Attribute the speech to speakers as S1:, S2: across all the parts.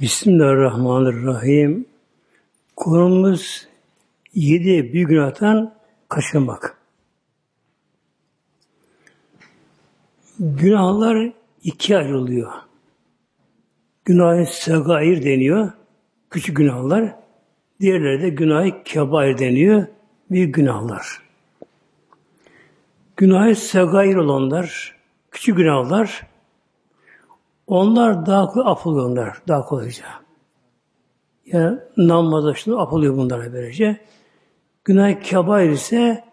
S1: Bismillahirrahmanirrahim. Konumuz yedi büyük günahtan kaçınmak. Günahlar ikiye ayrılıyor. Günah-ı deniyor. Küçük günahlar. Diğerleri de günah-ı kebair deniyor. Büyük günahlar. Günah-ı olanlar, küçük günahlar, onlar daha kolay affolunlar, daha kolayca. Yani namazda şunu afoluyor bunlara böylece. Günah-ı kebair ise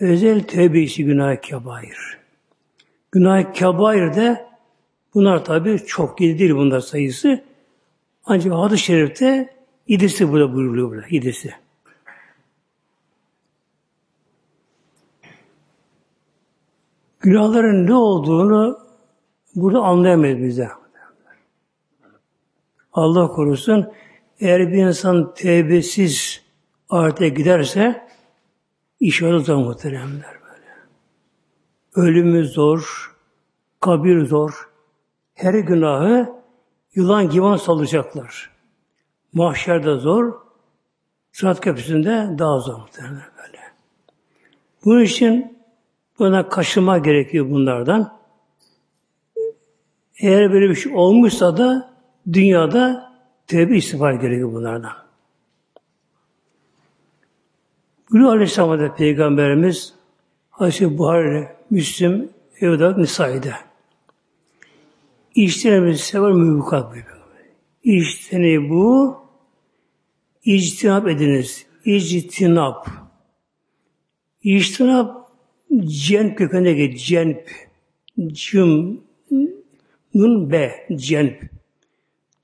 S1: özel tövbe işi günah-ı kebair. Günah-ı kebair de bunlar tabi çok yedi bunlar sayısı. Ancak hadis-i şerifte yedisi burada buyuruluyor burada, yedisi. Günahların ne olduğunu burada anlayamayız bize. Allah korusun eğer bir insan tevbesiz ahirete giderse iş olur zor muhteremler böyle. Ölümü zor, kabir zor. Her günahı yılan gibi salacaklar. Mahşerde zor, Sırat köprüsünde daha zor muhtemelen böyle. Bunun için buna kaşıma gerekiyor bunlardan. Eğer böyle bir şey olmuşsa da dünyada tövbe istiğfar gerekiyor bunlardan. Gülü Aleyhisselam'da Peygamberimiz Hazreti Buhari, Müslim, Evda, Nisai'de. İçtinemiz sever mübukat buyuruyor. İçtini bu, içtinap ediniz. İçtinap. İçtinap, cenp kökenine gelir. Cenp. Cüm, nun be, cenp.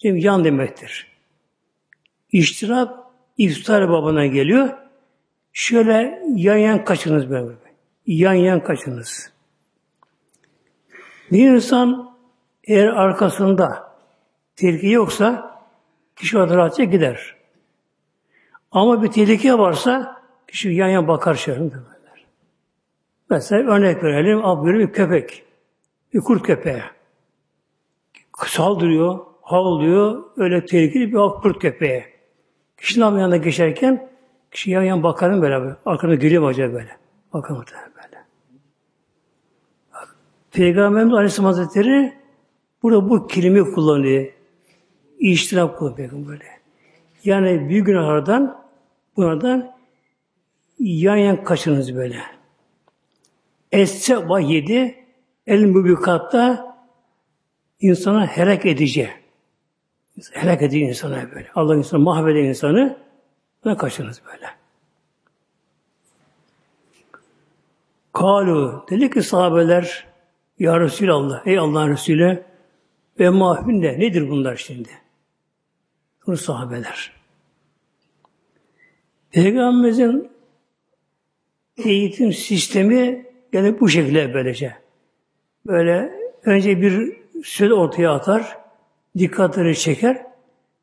S1: Şimdi yan demektir. İştirap iftar babına geliyor. Şöyle yan yan kaçınız böyle. Yan yan kaçınız. Bir insan eğer arkasında tehlike yoksa kişi orada rahatça gider. Ama bir tehlike varsa kişi yan yan bakar şöyle. Mesela örnek verelim, abi bir köpek, bir kurt köpeği. Saldırıyor, havlıyor, öyle tehlikeli bir kurt köpeği. Kişinin yanına geçerken kişi yan yan bakarım böyle, arkada geliyor acaba böyle. Bakalım böyle. Bak, Peygamberimiz Aleyhisselam Hazretleri burada bu kelimeyi kullanıyor. İştirap kullanıyor böyle. Yani büyük günahlardan bunlardan yan yan kaçınız böyle. Esse yedi el mübikatta insana helak edici. Helak edici insana böyle. Allah insanı mahveden insanı ne kaçınız böyle. Kalu dedi ki sahabeler Ya Resulallah, ey Allah'ın Resulü ve mahvinde nedir bunlar şimdi? Bunu sahabeler. Peygamberimizin eğitim sistemi yani bu şekilde böylece. Böyle önce bir söz ortaya atar, dikkatleri çeker,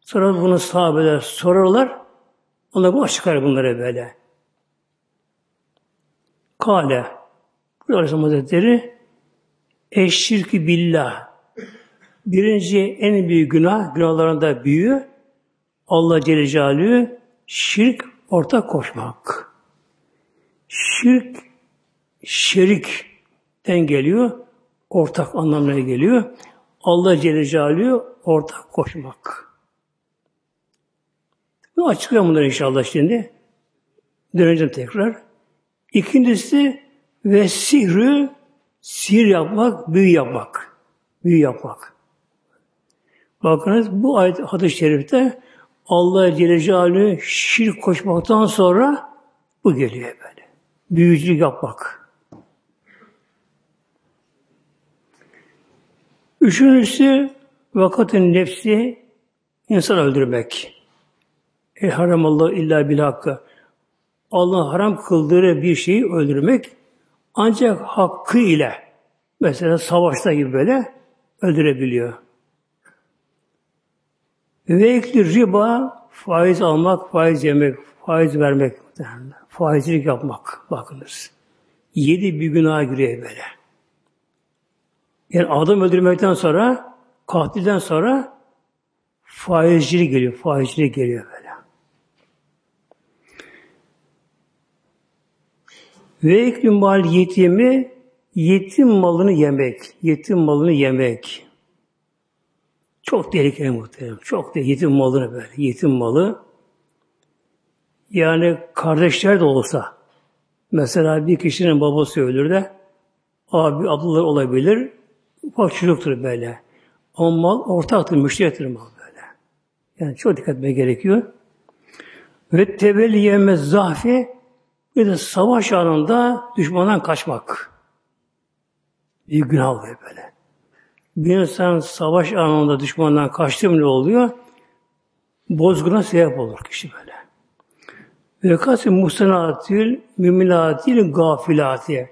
S1: sonra bunu sahabeler sorarlar, ona bu çıkar bunları böyle. Kale, bu Aleyhisselam Hazretleri, eşşirki billah, birinci en büyük günah, günahlarında büyüğü, Allah Celle Celaluhu, şirk, ortak koşmak. Şirk, şerikten geliyor, ortak anlamına geliyor. Allah Celle Celaluhu ortak koşmak. Bu açıklayalım bunları inşallah şimdi. Döneceğim tekrar. İkincisi ve sihrü sihir yapmak, büyü yapmak. Büyü yapmak. Bakınız bu ayet hadis-i şerifte Allah Celle Celaluhu şirk koşmaktan sonra bu geliyor böyle. Büyücülük yapmak. Üçüncüsü vakatın nefsi insan öldürmek. E haramallahu illa bil hakkı. Allah haram kıldığı bir şeyi öldürmek ancak hakkı ile mesela savaşta gibi böyle öldürebiliyor. Ve riba faiz almak, faiz yemek, faiz vermek, faizcilik yapmak. Bakınız. Yedi bir günah giriyor böyle. Yani adam öldürmekten sonra, katilden sonra faizcilik geliyor, faizcilik geliyor böyle. Ve eklim mal yetimi yetim malını yemek, yetim malını yemek. Çok tehlikeli muhtemelen. Çok tehlikeli. Yetim malını böyle. Yetim malı. Yani kardeşler de olsa mesela bir kişinin babası ölür de abi ablalar olabilir. Ufak çocuktur böyle. Ama mal ortaktır, müşterektir mal böyle. Yani çok dikkat etmeye gerekiyor. Ve tevelliyeme zahfi bir de savaş anında düşmandan kaçmak. Bir günah oluyor böyle. Bir insan savaş anında düşmandan kaçtı mı ne oluyor? Bozguna sebep olur kişi böyle. Ve kasi muhsenatil, müminatil, gafilati.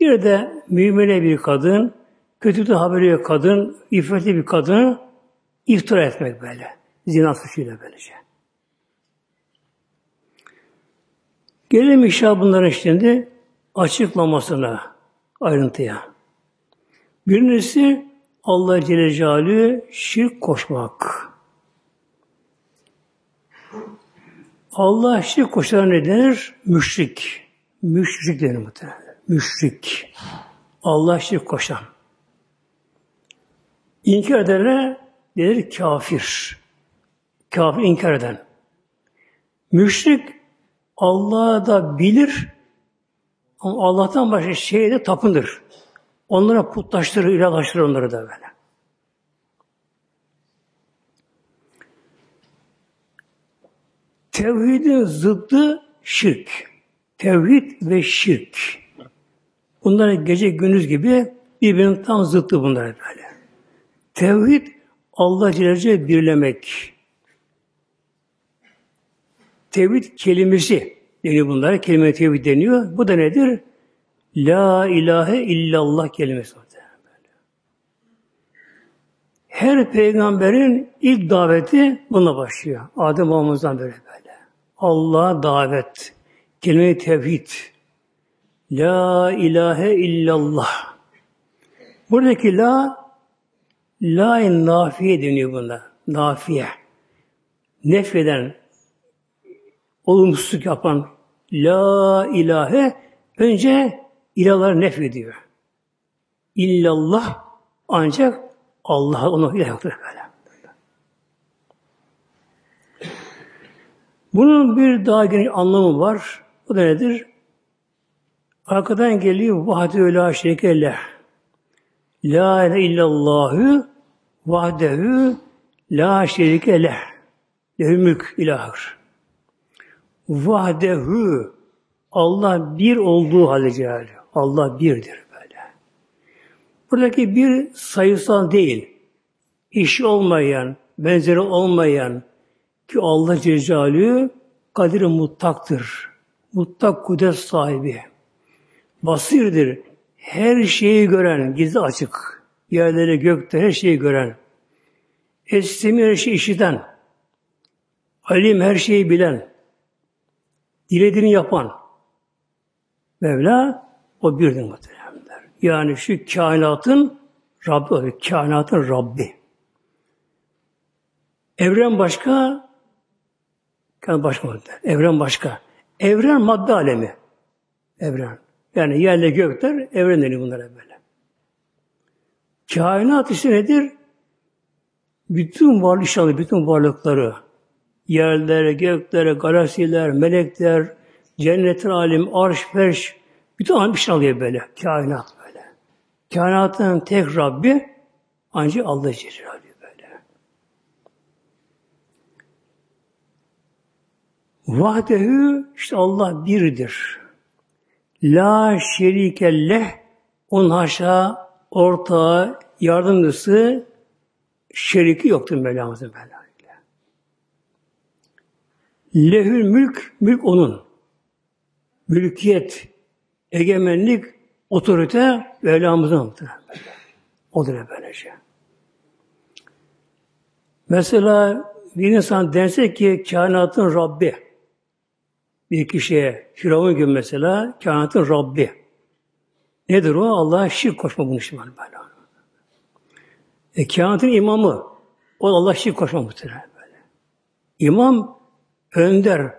S1: Bir de mümine bir kadın, kötü de haberi yok kadın, iffetli bir kadını iftira etmek böyle. Zina suçuyla böylece. Gelelim inşallah bunların şimdi açıklamasına, ayrıntıya. Birincisi Allah Celle Celaluhu şirk koşmak. Allah şirk koşan ne denir? Müşrik. Müşrik denir muhtemelen. Müşrik. Allah şirk koşan. İnkar edene denir kafir. Kafir inkar eden. Müşrik Allah'ı da bilir ama Allah'tan başka şeye de tapındır. Onlara putlaştırır, ilahlaştırır onları da böyle. Tevhidin zıddı şirk. Tevhid ve şirk. Bunlar gece gündüz gibi birbirinin tam zıttı bunlar böyle. Tevhid Allah Celle birlemek. Tevhid kelimesi deniyor bunlara. Kelime tevhid deniyor. Bu da nedir? La ilahe illallah kelimesi. Her peygamberin ilk daveti buna başlıyor. Adem babamızdan böyle böyle. Allah'a davet. Kelime-i tevhid. La ilahe illallah. Buradaki la la nafiye deniyor bunda. Nafiye. Nefreden, olumsuzluk yapan la ilahe önce ilahları nef ediyor. İllallah ancak Allah onu ilah yoktur böyle. Bunun bir daha geniş anlamı var. Bu da nedir? Arkadan geliyor vahdü la şerike La ilahe illallahü vahdehu la şerike leh. Lehü mülk ilahır. Vahdehu Allah bir olduğu halde Celaluhu. Allah birdir böyle. Buradaki bir sayısal değil. İşi olmayan, benzeri olmayan ki Allah Celaluhu kadir muttaktır. Muttak kudret sahibi. Basirdir. Her şeyi gören, gizli açık. Yerleri, gökte her şeyi gören. Estemi her şeyi işiten. Alim her şeyi bilen. Dilediğini yapan. Mevla o birdir muhteremler. Yani şu kainatın Rabbi, kainatın Rabbi. Evren başka, başka Evren başka. Evren madde alemi. Evren. Yani yerle gökler evren deniyor bunlara böyle. Kainat işte nedir? Bütün varlık bütün varlıkları, yerlere, göklere, galaksiler, melekler, cennetin alim, arş, ferş, bütün şey alıyor böyle. Kainat böyle. Kainatın tek Rabbi ancak Allah Celle böyle. Vahdehu işte Allah birdir. La şerikelleh onun haşa ortağı, yardımcısı, şeriki yoktur Mevlamızın böyle. Lehül mülk, mülk onun. Mülkiyet, egemenlik, otorite Mevlamızın. Odur böylece. Mesela bir insan dense ki kainatın Rabbi bir kişiye Firavun gibi mesela kainatın Rabbi. Nedir o? Allah'a şirk koşma bunu şimdi böyle. E kainatın imamı o Allah şirk koşma muhtemelen. İmam önder,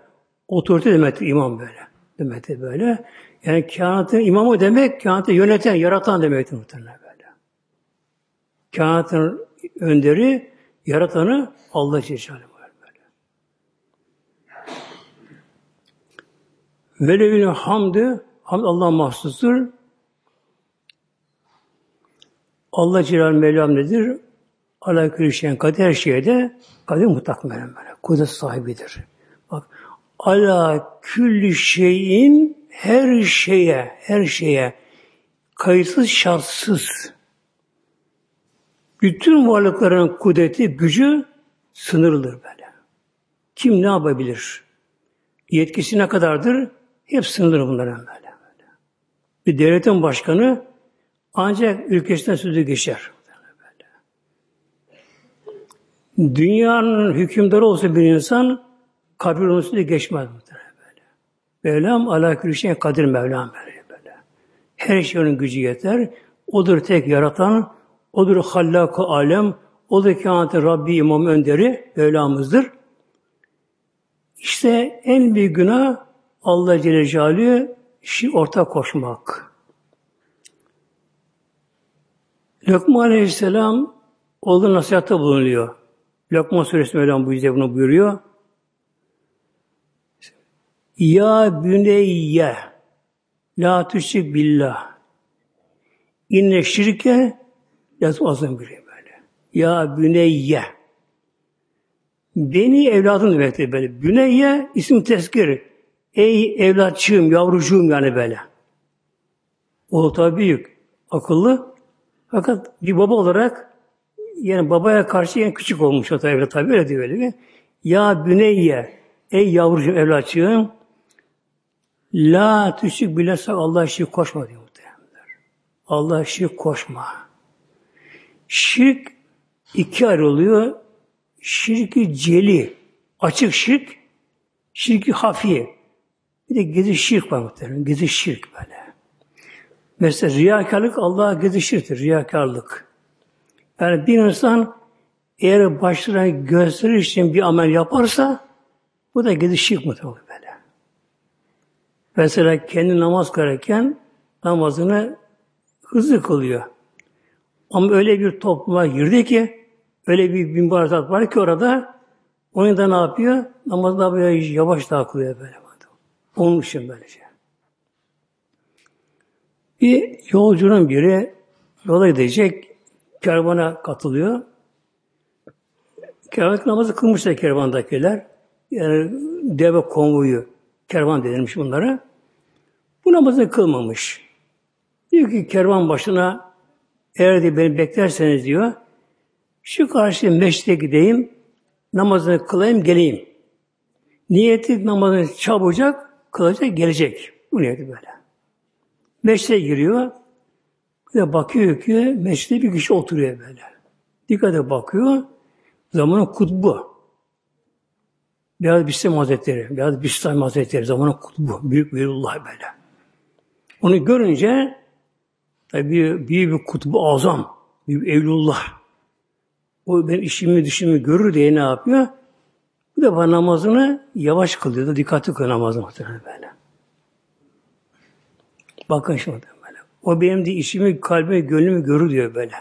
S1: otorite demektir imam böyle. Demektir böyle. Yani kainatın imamı demek, kainatı yöneten, yaratan demektir muhtemelen böyle. Kainatın önderi, yaratanı Allah Celle böyle. Velevine hamdü, hamd Allah mahsustur. Allah Celal Mevlam nedir? Ala külüşen kader her şeyde kadir mutlak böyle. Kudret sahibidir. Bak ala külli şeyin her şeye, her şeye kayıtsız şartsız bütün varlıkların kudreti, gücü sınırlıdır böyle. Kim ne yapabilir? Yetkisi ne kadardır? Hep sınırlı bunların böyle. böyle. Bir devletin başkanı ancak ülkesinden sözü geçer. Böyle. Dünyanın hükümdarı olsa bir insan kabir olması geçmez. Mevlam ala külüşen kadir Mevlam böyle, böyle. Her şeyin gücü yeter. Odur tek yaratan, odur hallak alem, odur kainatın Rabbi İmam Önderi Mevlamızdır. İşte en büyük günah Allah Celle Celaluhu şi ortak koşmak. Lokman Aleyhisselam oğlu nasihatta bulunuyor. Lokman Suresi Mevlam bu yüzden bunu buyuruyor. Ya büneyye la tüşrik billah inne şirke yaz azım biri böyle. Ya büneyye beni evladım demektir böyle. Büneyye isim tezkir. Ey evlatçığım, yavrucuğum yani böyle. O tabi büyük, akıllı. Fakat bir baba olarak yani babaya karşı en küçük olmuş o tabi evlat tabi öyle diyor öyle. Ya büneyye, ey yavrucuğum, evlatçığım, La tüşrik bilirse Allah şirk koşma diyor muhtemelenler. Allah şirk koşma. Şirk iki ayrılıyor. Şirki celi, açık şirk, şirki hafi. Bir de gizli şirk var muhtemelen. Gizli şirk böyle. Mesela riyakarlık Allah'a gizli şirktir. Riyakarlık. Yani bir insan eğer başlarına gösterir için bir amel yaparsa bu da gizli şirk muhtemelen. Mesela kendi namaz kılarken namazını hızlı kılıyor. Ama öyle bir topluma girdi ki öyle bir binbarzat var ki orada onu da ne yapıyor? Namazda böyle yavaş daha kılıyor böyle. İçin böylece. Bir yolcunun biri yola gidecek kervana katılıyor. Kervan namazı kılmışlar kervandakiler. Yani deve konvoyu kervan denilmiş bunlara. Bu namazı kılmamış. Diyor ki kervan başına eğer de beni beklerseniz diyor şu karşı meşte gideyim namazını kılayım geleyim. Niyeti namazını çabucak kılacak gelecek. Bu niyeti böyle. Meşte giriyor. De bakıyor ki meşte bir kişi oturuyor böyle. Dikkate bakıyor. Zamanın kutbu. Biraz Bislam Hazretleri, biraz Bislam Hazretleri, zamanın kutbu. Büyük Velullah böyle. Onu görünce tabi büyük bir kutbu azam, büyük evlullah. O benim işimi düşünümü görür diye ne yapıyor? Bu defa namazını yavaş kılıyor da dikkatli kılıyor namazını muhtemelen böyle. Bakın şimdi böyle. O benim de işimi, kalbimi, gönlümü görür diyor böyle.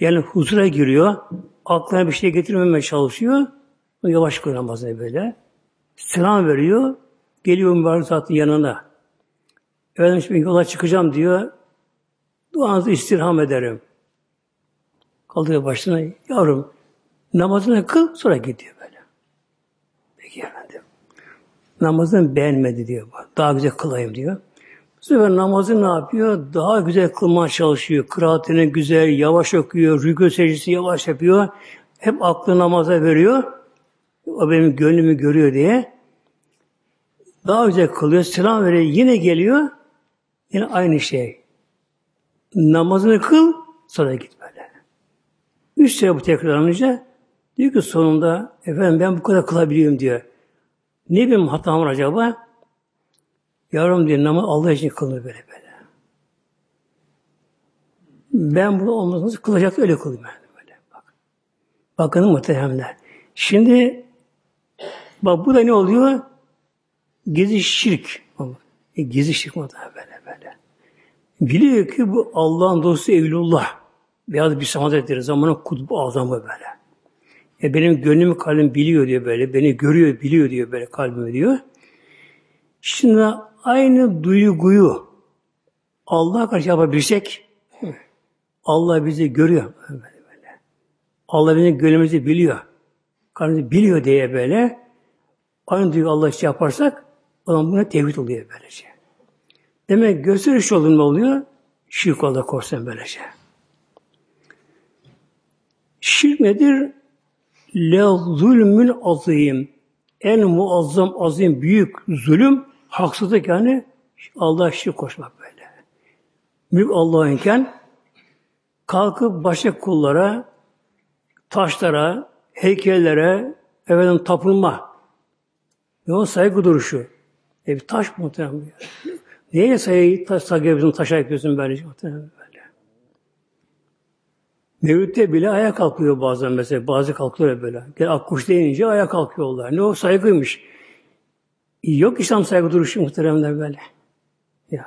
S1: Yani huzura giriyor, aklına bir şey getirmemeye çalışıyor. Yavaş kılıyor namazını böyle. Selam veriyor, geliyor mübarek zatın yanına. Efendim şimdi yola çıkacağım diyor. Duanızı istirham ederim. Kaldırıyor başına. Yavrum namazını kıl sonra gidiyor böyle. Peki efendim. Namazını beğenmedi diyor. Daha güzel kılayım diyor. Bu sefer namazı ne yapıyor? Daha güzel kılmaya çalışıyor. Kıraatini güzel, yavaş okuyor. Rükû secdesi yavaş yapıyor. Hep aklı namaza veriyor. O benim gönlümü görüyor diye. Daha güzel kılıyor. Selam veriyor. Yine geliyor. Yine aynı şey. Namazını kıl, sonra git böyle. Üç sefer bu tekrarlanınca diyor ki sonunda efendim ben bu kadar kılabiliyorum diyor. Ne benim hatam var acaba? Yavrum diyor namaz Allah için kılıyor böyle böyle. Ben bunu olmasını kılacak öyle kılayım ben böyle. Bak. Bakın muhteremler. Şimdi Bak bu da ne oluyor? Gizli şirk. E, gizli şirk mı böyle böyle. Biliyor ki bu Allah'ın dostu Evlullah. Beyaz bir Hazretleri zamanın kutbu azamı böyle. E benim gönlüm kalbim biliyor diyor böyle. Beni görüyor, biliyor diyor böyle kalbimi diyor. Şimdi aynı duyguyu Allah'a karşı yapabilsek Allah bizi görüyor. Böyle böyle. Allah bizim gönlümüzü biliyor. Kalbimizi biliyor diye böyle aynı duygu Allah için yaparsak o zaman buna tevhid oluyor böylece. Demek gösteriş yolunda oluyor? Şirk Allah korsan böylece. Şirk nedir? Le zulmün azim. En muazzam, azim, büyük zulüm, haksızlık yani Allah şirk koşmak böyle. Mülk Allah'ınken kalkıp başka kullara, taşlara, heykellere, efendim tapınma. Ne o saygı duruşu. E bir taş muhtemelen. Neye saygı, taş, saygı yapıyorsun, taşa yapıyorsun böyle muhtemelen. Mevlütte bile ayağa kalkıyor bazen mesela. Bazı kalkıyor böyle. Gel akkuş deyince ayağa kalkıyorlar. Ne o saygıymış. Yok İslam saygı duruşu muhteremler böyle. Ya.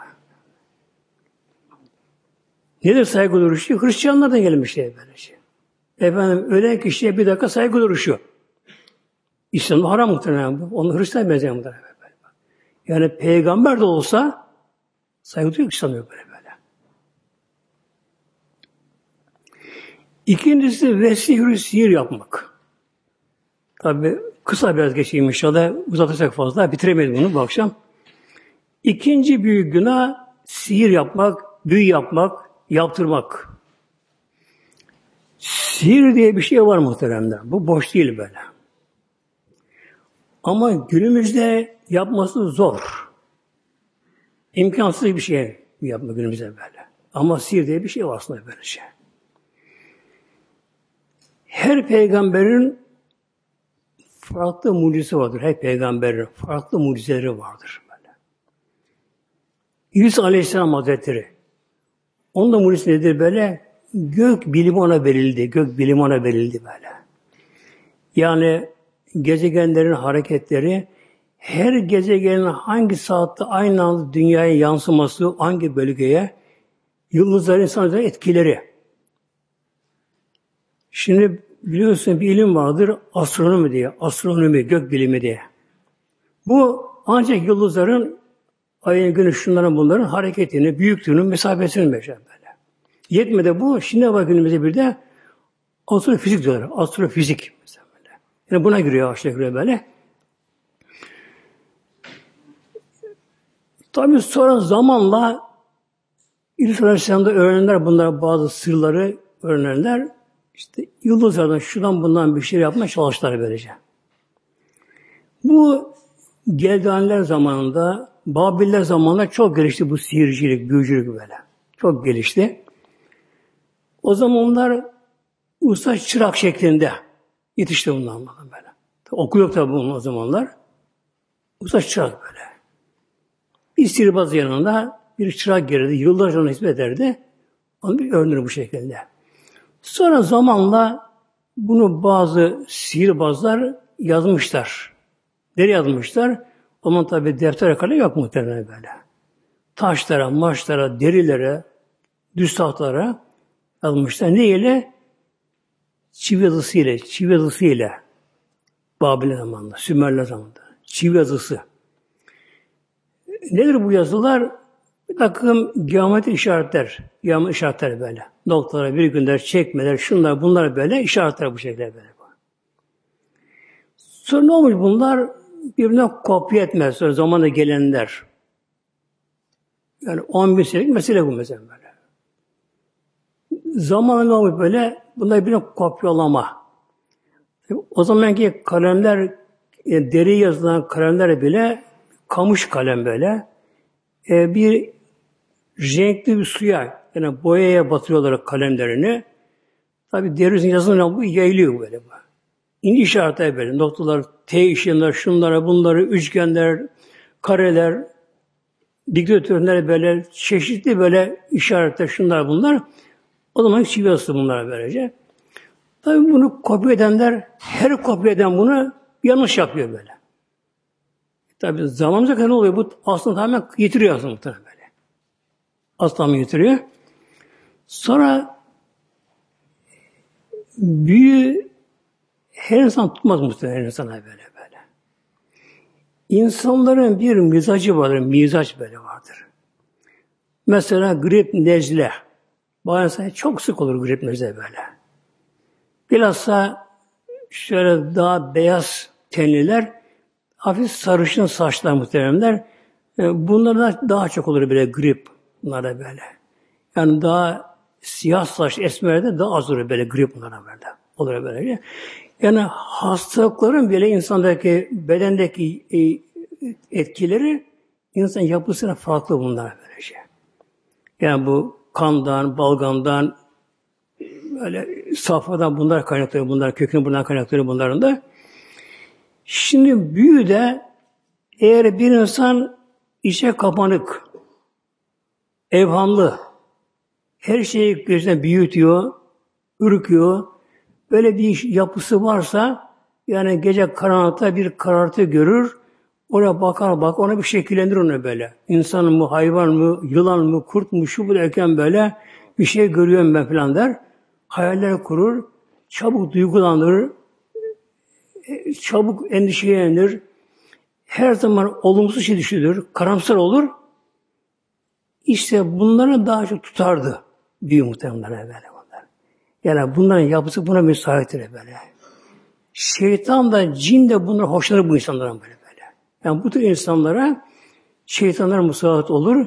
S1: Nedir saygı duruşu? Hristiyanlardan gelmiş şey böyle şey. Efendim ölen kişiye bir dakika saygı duruşu. İslam'da haram muhtemelen bu. Onu Hristiyan benzeyen muhtemelen. Yani peygamber de olsa saygı duyuyor İslam yok böyle böyle. İkincisi vesihri sihir yapmak. Tabi kısa biraz geçeyim inşallah. Uzatacak fazla. Bitiremedim bunu bu akşam. İkinci büyük günah sihir yapmak, büyü yapmak, yaptırmak. Sihir diye bir şey var muhteremler. Bu boş değil böyle. Ama günümüzde yapması zor. İmkansız bir şey yapma günümüzde böyle. Ama sihir diye bir şey var aslında böyle şey. Her peygamberin farklı mucizesi vardır. Her peygamberin farklı mucizeleri vardır. Böyle. İsa Aleyhisselam Hazretleri onun da mucizesi nedir böyle? Gök bilimi ona verildi. Gök bilimi ona verildi böyle. Yani gezegenlerin hareketleri her gezegenin hangi saatte aynı anda dünyaya yansıması, hangi bölgeye, yıldızların insanların etkileri. Şimdi biliyorsun bir ilim vardır, astronomi diye, astronomi, gök bilimi diye. Bu ancak yıldızların, ayın, güneş, şunların bunların hareketini, büyüklüğünü, mesafesini meşer böyle. Yetmedi bu, şimdi bak günümüzde bir de astrofizik diyorlar, astrofizik mesela. Yani buna giriyor aşağı giriyor böyle. Tabi sonra zamanla İlyas Aleyhisselam'da öğrenenler bunlar bazı sırları öğrenenler işte yıldızlardan şuradan bundan bir şey yapmaya çalıştılar böylece. Bu Geldaneler zamanında, Babiller zamanında çok gelişti bu sihircilik, büyücülük böyle. Çok gelişti. O zamanlar usta çırak şeklinde Yetişti bunlar böyle. Okul yok tabi bunun o zamanlar. Usta çırak böyle. Bir sihirbaz yanında bir çırak gelirdi. Yıllarca ona hizmet ederdi. Onu bir öğrenir bu şekilde. Sonra zamanla bunu bazı sihirbazlar yazmışlar. Nereye yazmışlar? O zaman tabi defter kalem yok muhtemelen böyle. Taşlara, maçlara, derilere, düz tahtlara yazmışlar. Ne ile? çivi yazısı ile, çivi yazısı ile Babil zamanında, Sümerler zamanında. Çivi yazısı. Nedir bu yazılar? Bir takım geometri işaretler, geometri işaretler böyle. Noktalar, virgüller, çekmeler, şunlar, bunlar böyle işaretler bu şekilde böyle. Sonra ne olmuş bunlar? Birbirine kopya etmez sonra zamanla gelenler. Yani 10 bin senelik mesele bu mesela böyle. Zamanla olmuş böyle? Bunlar bir kopyalama. O zamanki kalemler, yani deri yazılan kalemler bile kamış kalem böyle. E, bir renkli bir suya, yani boyaya batırıyorlar kalemlerini. Tabi deri yazılan bu yayılıyor böyle. Bu. İnce işaretler böyle. Noktalar, T işlemler, şunlara, bunları, üçgenler, kareler, dikdörtgenler böyle çeşitli böyle işaretler, şunlar bunlar. O zaman çivi aslı bunlara böylece. Tabi bunu kopya edenler, her kopya eden bunu yanlış yapıyor böyle. Tabi zamanımıza kadar ne oluyor? Bu aslında tamamen yitiriyor aslında muhtemelen böyle. Aslında yitiriyor. Sonra büyü her insan tutmaz muhtemelen insana böyle böyle. İnsanların bir mizacı vardır, mizaç böyle vardır. Mesela grip, nezle. Bazen çok sık olur grip, nezle böyle. Bilhassa şöyle daha beyaz tenliler, hafif sarışın saçlar muhteremler. E, bunlarda daha çok olur böyle grip. Bunlarda böyle. Yani daha siyah saç esmerde daha az olur böyle grip bunlara böyle. Olur böyle. Yani hastalıkların bile insandaki bedendeki e, etkileri insan yapısına farklı bunlar böylece. Yani bu kandan, balgamdan, böyle safhadan bunlar kaynaklanıyor, bunlar kökünü bundan kaynaklanıyor bunların da. Şimdi büyü de eğer bir insan içe kapanık, evhamlı, her şeyi gözüne büyütüyor, ürküyor, böyle bir yapısı varsa yani gece karanlıkta bir karartı görür, oraya bakar bak, ona bir şekillendir onu böyle. İnsan mı, hayvan mı, yılan mı, kurt mu, şu bu derken böyle bir şey görüyorum ben falan der. Hayaller kurur, çabuk duygulanır, çabuk endişelenir, her zaman olumsuz şey düşünür, karamsar olur. İşte bunları daha çok tutardı büyük muhtemelen böyle bunlar. Yani bunların yapısı buna müsaittir böyle. Şeytan da cin de bunlar hoşlanır bu insanların böyle böyle. Yani bu tür insanlara şeytanlar musallat olur.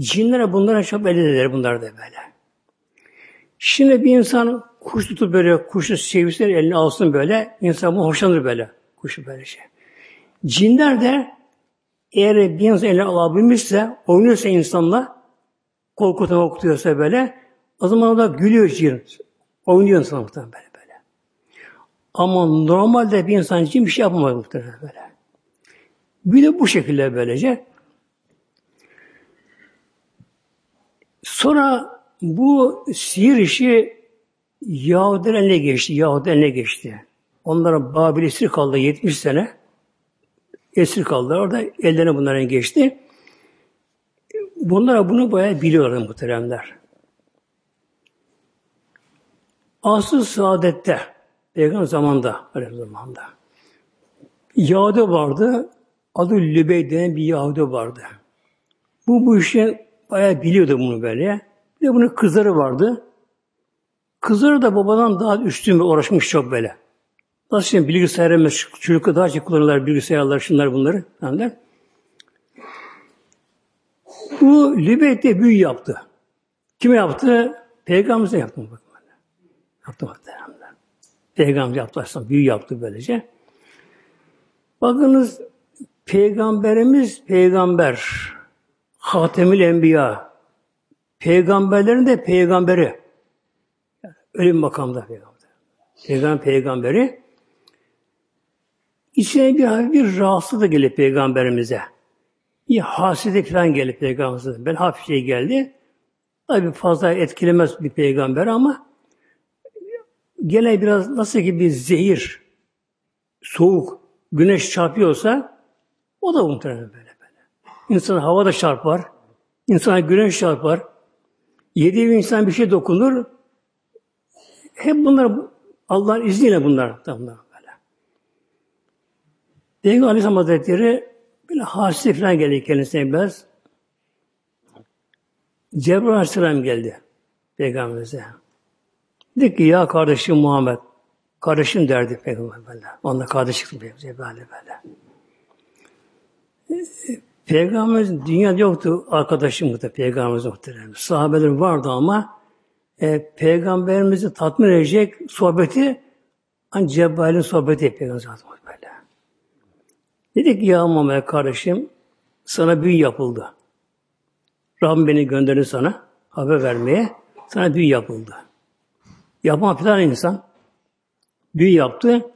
S1: Cinlere bunlara çok belli eder bunlar da böyle. Şimdi bir insan kuş tutup böyle kuşu sevsin eline alsın böyle insan bunu hoşlanır böyle kuşu böyle şey. Cinler de eğer bir insan eline alabilmişse oynuyorsa insanla korkutan okutuyorsa böyle o zaman o da gülüyor cin. Oynuyor insan böyle böyle. Ama normalde bir insan cin bir şey yapamaz muhtemelen böyle. Bir de bu şekilde böylece. Sonra bu sihir işi Yahudiler eline geçti. Yahudi eline geçti. Onlara Babil esir kaldı 70 sene. Esir kaldılar. Orada ellerine bunların geçti. Bunlara bunu bayağı biliyorlar muhteremler. Asıl saadette Peygamber zamanında, öyle zamanda. Yahudi vardı. Adı Lübey denen bir Yahudi vardı. Bu bu işi bayağı biliyordu bunu böyle. Bir de bunun kızları vardı. Kızları da babadan daha üstün uğraşmış çok böyle. Nasıl şimdi bilgisayarımız, çocuklar daha çok kullanırlar bilgisayarlar, şunlar bunları. Anlar. Bu Libet'te büyü yaptı. Kim yaptı? Peygamberimize yaptı. Bakın. Yaptı muhtemelen. Peygamber yaptı aslında. Büyü yaptı böylece. Bakınız Peygamberimiz peygamber. Hatemül Enbiya. Peygamberlerin de peygamberi. Öyle bir makamda peygamber. Peygamber peygamberi. İçine bir bir rahatsızlık da gelip peygamberimize. Bir hasede falan gelip peygamberimize. Ben hafif şey geldi. Tabi fazla etkilemez bir peygamber ama gene biraz nasıl ki bir zehir, soğuk, güneş çarpıyorsa o da muhtemelen böyle böyle. İnsan havada çarpar, insana güneş çarpar, yediği bir insan bir şey dokunur, hep bunlar Allah'ın izniyle bunlar. bunlar. Peygamber Aleyhisselam Hazretleri böyle hasi falan geldi kendisine biraz. Cebrail Aleyhisselam geldi Peygamberimize. Dedi ki ya kardeşim Muhammed, kardeşim derdi Peygamber böyle. Onunla kardeşlik Cebrail böyle. Peygamberimiz dünyada yoktu arkadaşım da Peygamberimiz muhtemelen. Sahabeler vardı ama e, peygamberimizi tatmin edecek sohbeti ancak Cebrail'in sohbeti peygamberimiz böyle. Dedik ya Muhammed kardeşim sana büyü yapıldı. Rabbim beni gönderdi sana haber vermeye. Sana büyü yapıldı. Yapan filan insan büyü yaptı.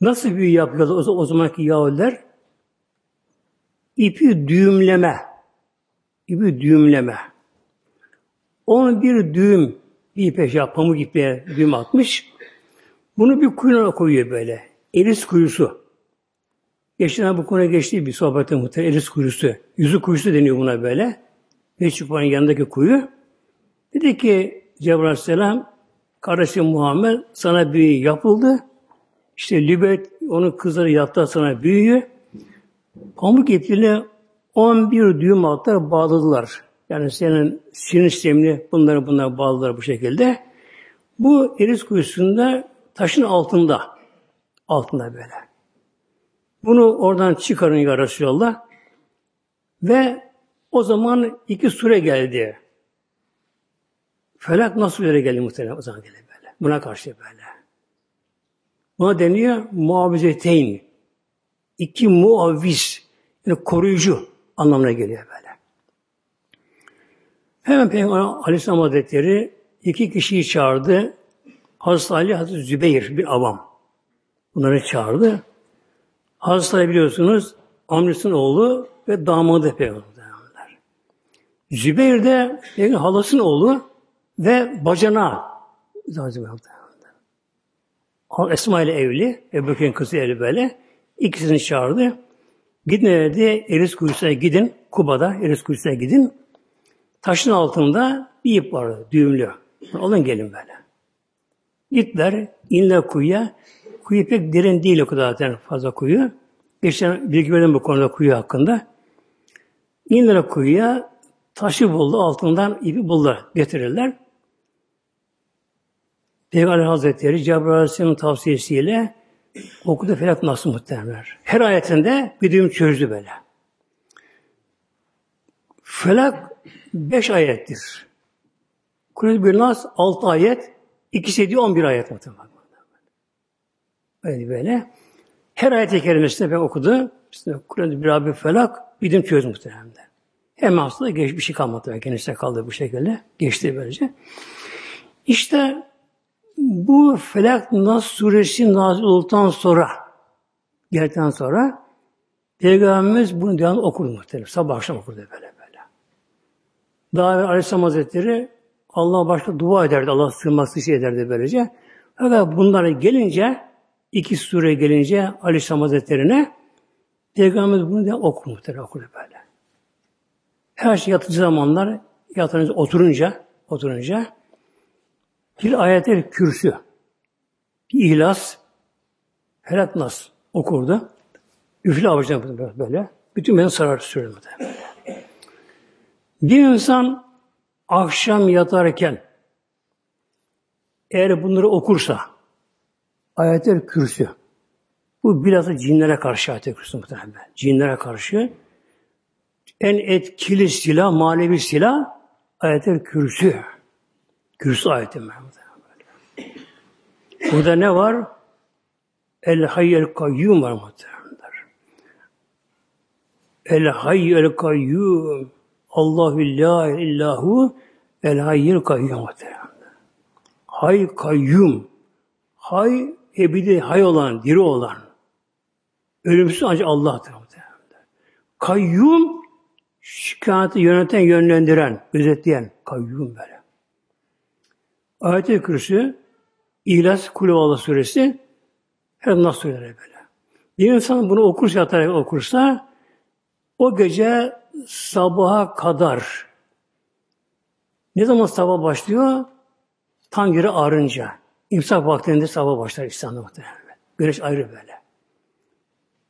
S1: Nasıl büyü yapıyordu o, o zamanki Yahudiler? İpi düğümleme. İpi düğümleme. Onun bir düğüm, bir ipe şey, pamuk ipe düğüm atmış. Bunu bir kuyuna koyuyor böyle. Eris kuyusu. Geçen bu konuya geçtiği bir sohbette muhtemelen eris kuyusu. Yüzü kuyusu deniyor buna böyle. Beşikbanın yanındaki kuyu. Dedi ki Cebrail Aleyhisselam kardeşim Muhammed sana büyü yapıldı. İşte Libet onun kızları yaptı sana büyüyü. Pamuk ipliğine 11 düğüm altına bağladılar. Yani senin sinir sistemini bunları bunlar bağladılar bu şekilde. Bu eris kuyusunda taşın altında. Altında böyle. Bunu oradan çıkarın ya Resulallah. Ve o zaman iki sure geldi. Felak nasıl yere geldi muhtemelen o zaman geldi böyle. Buna karşı böyle. Buna deniyor muavizeteyn. İki muavviz. Yani koruyucu anlamına geliyor böyle. Hemen Peygamber Aleyhisselam Hazretleri iki kişiyi çağırdı. Hazreti Ali, Hazreti Zübeyir bir avam. Bunları çağırdı. Hazreti biliyorsunuz amcasının oğlu ve damadı Peygamber. Zübeyir de Peygamber halasının oğlu ve bacana. Esma ile evli. Ebu Bekir'in kızı evli böyle. İkisini çağırdı. Gidin dedi, Eris kuyusuna gidin. Kuba'da Eris kuyusuna gidin. Taşın altında bir ip var, düğümlü. Olun gelin böyle. Gittiler, inler kuyuya. Kuyu pek derin değil o kadar zaten fazla kuyu. Geçen bilgi verdim bu konuda kuyu hakkında. İnler kuyuya, taşı buldu, altından ipi buldular, getirirler. Peygamber Hazretleri Cebrail Aleyhisselam'ın tavsiyesiyle okudu felak nasıl muhtemelenler. Her ayetinde bir düğüm çözdü böyle. Felak beş ayettir. Kur'an bir nas altı ayet, ikisi diyor on bir ayet muhtemelen. Böyle böyle. Her ayet-i kerimesinde ben okudu. İşte Kur'an bir abi felak bir düğüm çözdü muhtemelen. Hemen aslında geç bir şey kalmadı. Kendisine kaldı bu şekilde. Geçti böylece. İşte bu Felak Nas suresi nazil olduktan sonra geldikten sonra Peygamberimiz bunu devamlı okur muhtemelen. Sabah akşam okurdu böyle böyle. Daha evvel Aleyhisselam Hazretleri Allah'a başka dua ederdi. Allah sığınması şey ederdi böylece. Fakat bunlara gelince iki sure gelince Aleyhisselam Hazretleri'ne Peygamberimiz bunu da okur muhtemelen okurdu böyle. Her şey yatıcı zamanlar yatağınız oturunca oturunca bir ayetler kürsü. Bir ihlas. Helak nas okurdu. Üfle avcına böyle. Bütün beni sarar sürdü Bir insan akşam yatarken eğer bunları okursa ayetler kürsü. Bu biraz cinlere karşı ayetler kürsü muhtemelen. Cinlere karşı en etkili silah, manevi silah ayetler kürsü. Kürsü ayeti Burada ne var? El hayyel kayyum var muhtemelenler. El hayyel kayyum. Allahu la illahu el hayyel kayyum muhtemelenler. Hay kayyum. Hay ebedi hay olan, diri olan. Ölümsüz ancak Allah'tır. Kayyum şikayeti yöneten, yönlendiren, gözetleyen kayyum böyle. Ayet-i Kürsü İhlas Kulüvallah suresi her nasıl söyler böyle. Bir insan bunu okursa, yatarak okursa o gece sabaha kadar ne zaman sabah başlıyor? Tam yeri ağrınca. İmsak vaktinde sabah başlar İslam'da muhtemelen. Güneş ayrı böyle.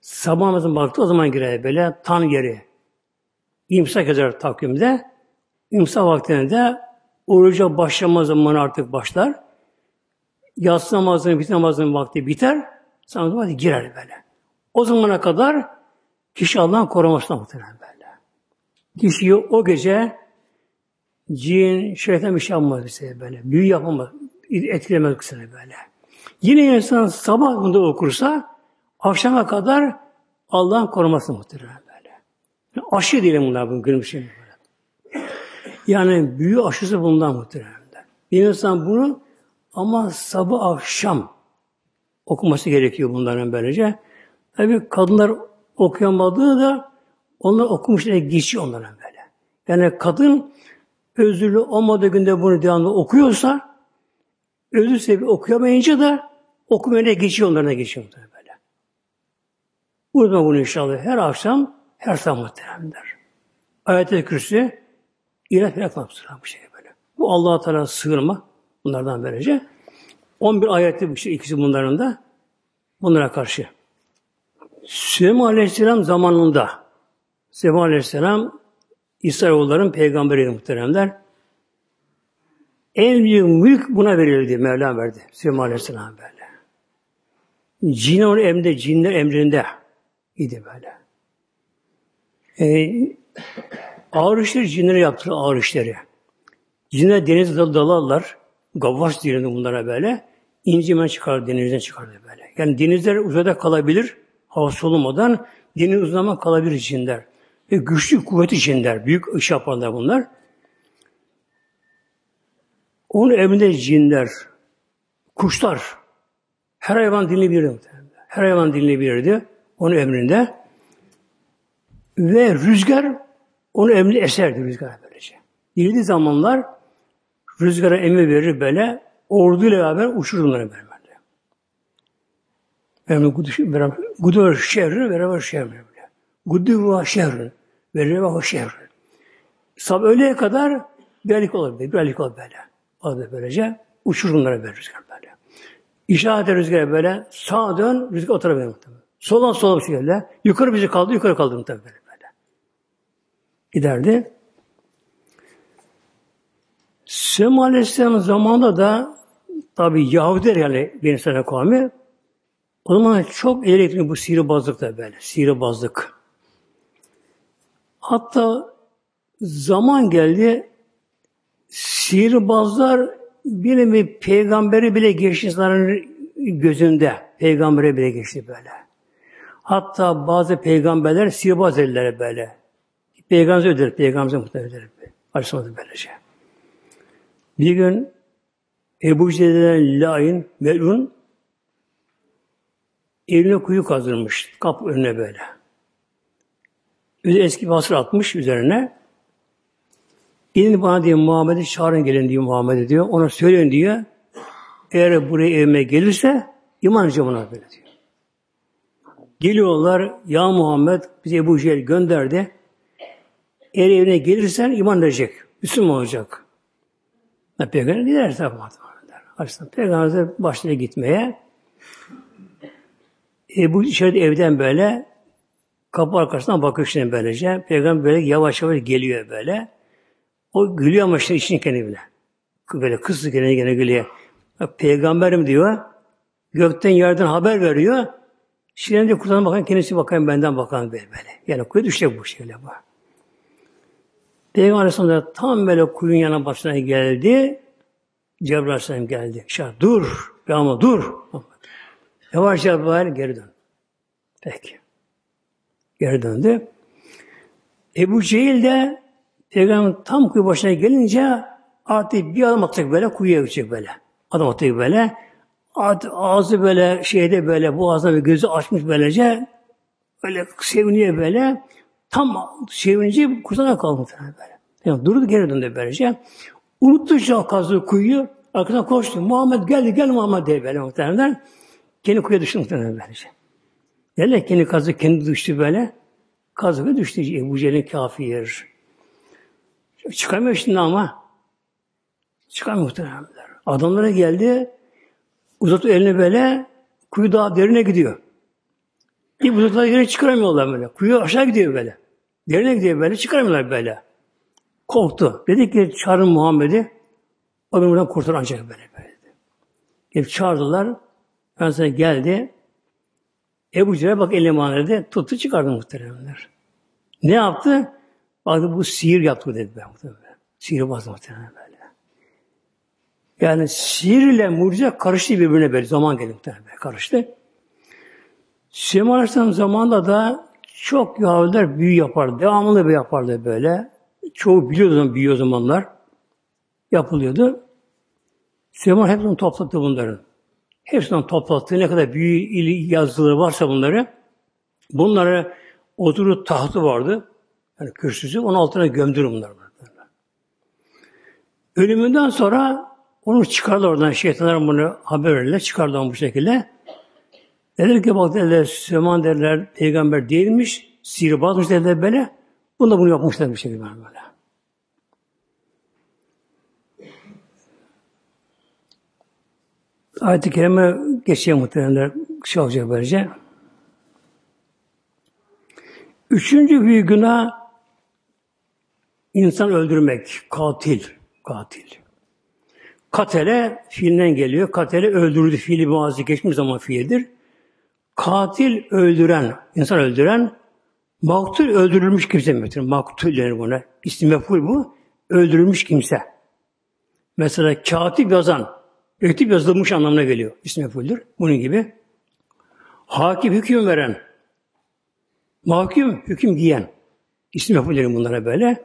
S1: Sabah namazın vakti o zaman girer böyle tam yeri. İmsak eder takvimde. İmsak vaktinde oruca başlama zamanı artık başlar. Yatsı namazının, bitir namazının vakti biter. Sonra vakti girer böyle. O zamana kadar kişi Allah'ın korumasına muhtemelen böyle. Kişiyi o gece cin, şeytan bir şey yapmaz bize böyle. Büyü yapamaz. Etkilemez seni böyle. Yine insan sabah bunda okursa akşama kadar Allah'ın koruması muhtemelen böyle. Yani aşı diyelim bunlar bunu günümüz böyle. Yani büyü aşısı bundan muhtemelen. Bir insan bunu ama sabah akşam okuması gerekiyor bunların böylece. Tabi kadınlar okuyamadığı da onlar okumuş ile geçiyor onların böyle. Yani kadın özürlü olmadığı günde bunu devamlı okuyorsa özür sebebi okuyamayınca da okumaya geçiyor onlarına geçiyor böyle. Unutma bunu inşallah. Her akşam, her sabah muhteremler. Ayet-i Kürsi, İlah felak napsıra bu şey böyle. Bu allah Teala sığınma. Bunlardan böylece. 11 ayetli bu şey, ikisi bunların da. Bunlara karşı. Süleyman Aleyhisselam zamanında Süleyman Aleyhisselam İsrailoğulların peygamberi muhteremler. En büyük mülk buna verildi. Mevlam verdi. Süleyman Aleyhisselam böyle. Cin onun emrinde, cinler emrinde idi böyle. Ee, ağır işleri cinlere yaptırır ağır işleri. Cinler denizde dalarlar. Gavvaş denirdi bunlara böyle. İncimen çıkar, denizden çıkardı böyle. Yani denizler uzada kalabilir, hava solumadan deniz uzama kalabilir cinler. Ve güçlü, kuvvetli cinler, büyük iş yaparlar bunlar. Onun emrinde cinler, kuşlar, her hayvan dinleyebilirdi. Her hayvan dinleyebilirdi. Onun emrinde. Ve rüzgar onun emrinde eserdi rüzgar böylece. Dildiği zamanlar rüzgara emir verir böyle, orduyla beraber uçurur onları böyle. Beraber gudur şehri beraber şehri. Gudur şehri beraber şehri. Sabah öğleye kadar birlik olur. Birlik olur böyle. Olur böylece. Uçurur onları böyle rüzgar böyle. İşaret rüzgar böyle. Sağa dön, rüzgar oturabilir muhtemelen. Sola sola bir şekilde. Yukarı bizi kaldı, yukarı kaldı muhtemelen böyle. böyle. Giderdi. Süleyman Aleyhisselam zamanında da tabi Yahudiler yani bir sene kavmi o zaman çok ileri bu sihirbazlık da böyle. Sihirbazlık. Hatta zaman geldi sihirbazlar bir bir peygamberi bile geçti gözünde. Peygambere bile geçti böyle. Hatta bazı peygamberler sihirbaz dediler böyle. Peygamber öder, peygamber muhtemelen öder. Aleyhisselam böylece. Bir gün Ebu Cehil'den Lain, Melun evine kuyu kazdırmış. Kapı önüne böyle. Eski bir atmış üzerine. Gidin bana diyor Muhammed'i çağırın gelin diyor Muhammed'e diyor. Ona söyleyin diyor. Eğer buraya evime gelirse iman edeceğim ona böyle diyor. Geliyorlar ya Muhammed bize Ebu Cehil gönderdi. Eğer evine gelirsen iman edecek. Müslüman olacak. Peygamber gider tabi. Aslında Peygamber başlıyor gitmeye. E, bu içeride evden böyle kapı arkasından bakıyor şimdi böylece. Peygamber böyle yavaş yavaş geliyor böyle. O gülüyor ama işte içini kendi bile. Böyle kızı gene gene gülüyor. Peygamberim diyor. Gökten yerden haber veriyor. Şimdi de kurtan bakan kendisi bakan benden bakan böyle böyle. Yani kuyu düşecek bu şeyle bu. Peygamber Aleyhisselam tam böyle kuyun yanına başına geldi. Cebrail geldi. Şah dur. Ama dur. Yavaş yavaş geri dön. Peki. Geri döndü. Ebu Cehil de Peygamber tam kuyu başına gelince artık bir adım atacak böyle kuyuya gidecek böyle. Adım atacak böyle. Artık ağzı böyle şeyde böyle boğazına bir gözü açmış böylece böyle seviniyor böyle. Tam sevinince kurtana kalmış böyle. Yani durdu geri döndü böylece. Unuttu şu kazdığı kuyuyu. Arkasına koştu. Muhammed geldi gel Muhammed diye böyle muhtemelen. Kendi kuyuya düştü muhtemelen böylece. Derler kendi kazı kendi düştü böyle. Kazı ve düştü. Ebu Cehil'in kafir. Çıkamıyor şimdi ama. Çıkamıyor muhtemelen. Adamlara geldi. Uzatıyor elini böyle. Kuyu daha derine gidiyor. Bir uzattılar yere çıkaramıyorlar böyle. Kuyu aşağı gidiyor böyle. Derine gidiyor böyle. Çıkaramıyorlar böyle. Korktu. Dedi ki çağırın Muhammed'i. O beni buradan kurtar ancak böyle böyle. Gelip çağırdılar. Ben sana geldi. Ebu Cehil bak eline manada tuttu çıkardı muhteremler. Ne yaptı? Baktı bu sihir yaptı dedi. Sihirbaz muhtemelen böyle. Yani sihirle mucize karıştı birbirine böyle. Zaman geldi muhtemelen karıştı. Süleyman Aleyhisselam zamanında da çok Yahudiler büyü yapardı. Devamlı büyü yapardı böyle. Çoğu biliyordu büyü o zamanlar. Yapılıyordu. Süleyman hepsini toplattı bunların. Hepsinden toplattı. Ne kadar büyük yazıları varsa bunları. Bunları oturup tahtı vardı. Yani kürsüsü. Onun altına gömdürür bunlar. Ölümünden sonra onu çıkardı oradan şeytanlar bunu haber verirler. Çıkardı onu bu şekilde. Dediler ki bak derler Süleyman derler peygamber değilmiş. Sihirbazmış derler böyle. Bunu da bunu yapmışlar bir şekilde böyle. Ayet-i Kerime geçiyor muhtemelen şey olacak böylece. Üçüncü büyük günah insan öldürmek. Katil. Katil. Katele fiilinden geliyor. Katele öldürdü fiili bazı geçmiş zaman fiildir. Katil öldüren, insan öldüren, maktul öldürülmüş kimse demektir. Maktul denir buna. İsmi meful bu. Öldürülmüş kimse. Mesela katip yazan, Öktip yazılmış anlamına geliyor. İsmi mefuldür. Bunun gibi. Hakim hüküm veren. Mahkum hüküm giyen. İsmi mefullerin bunlara böyle.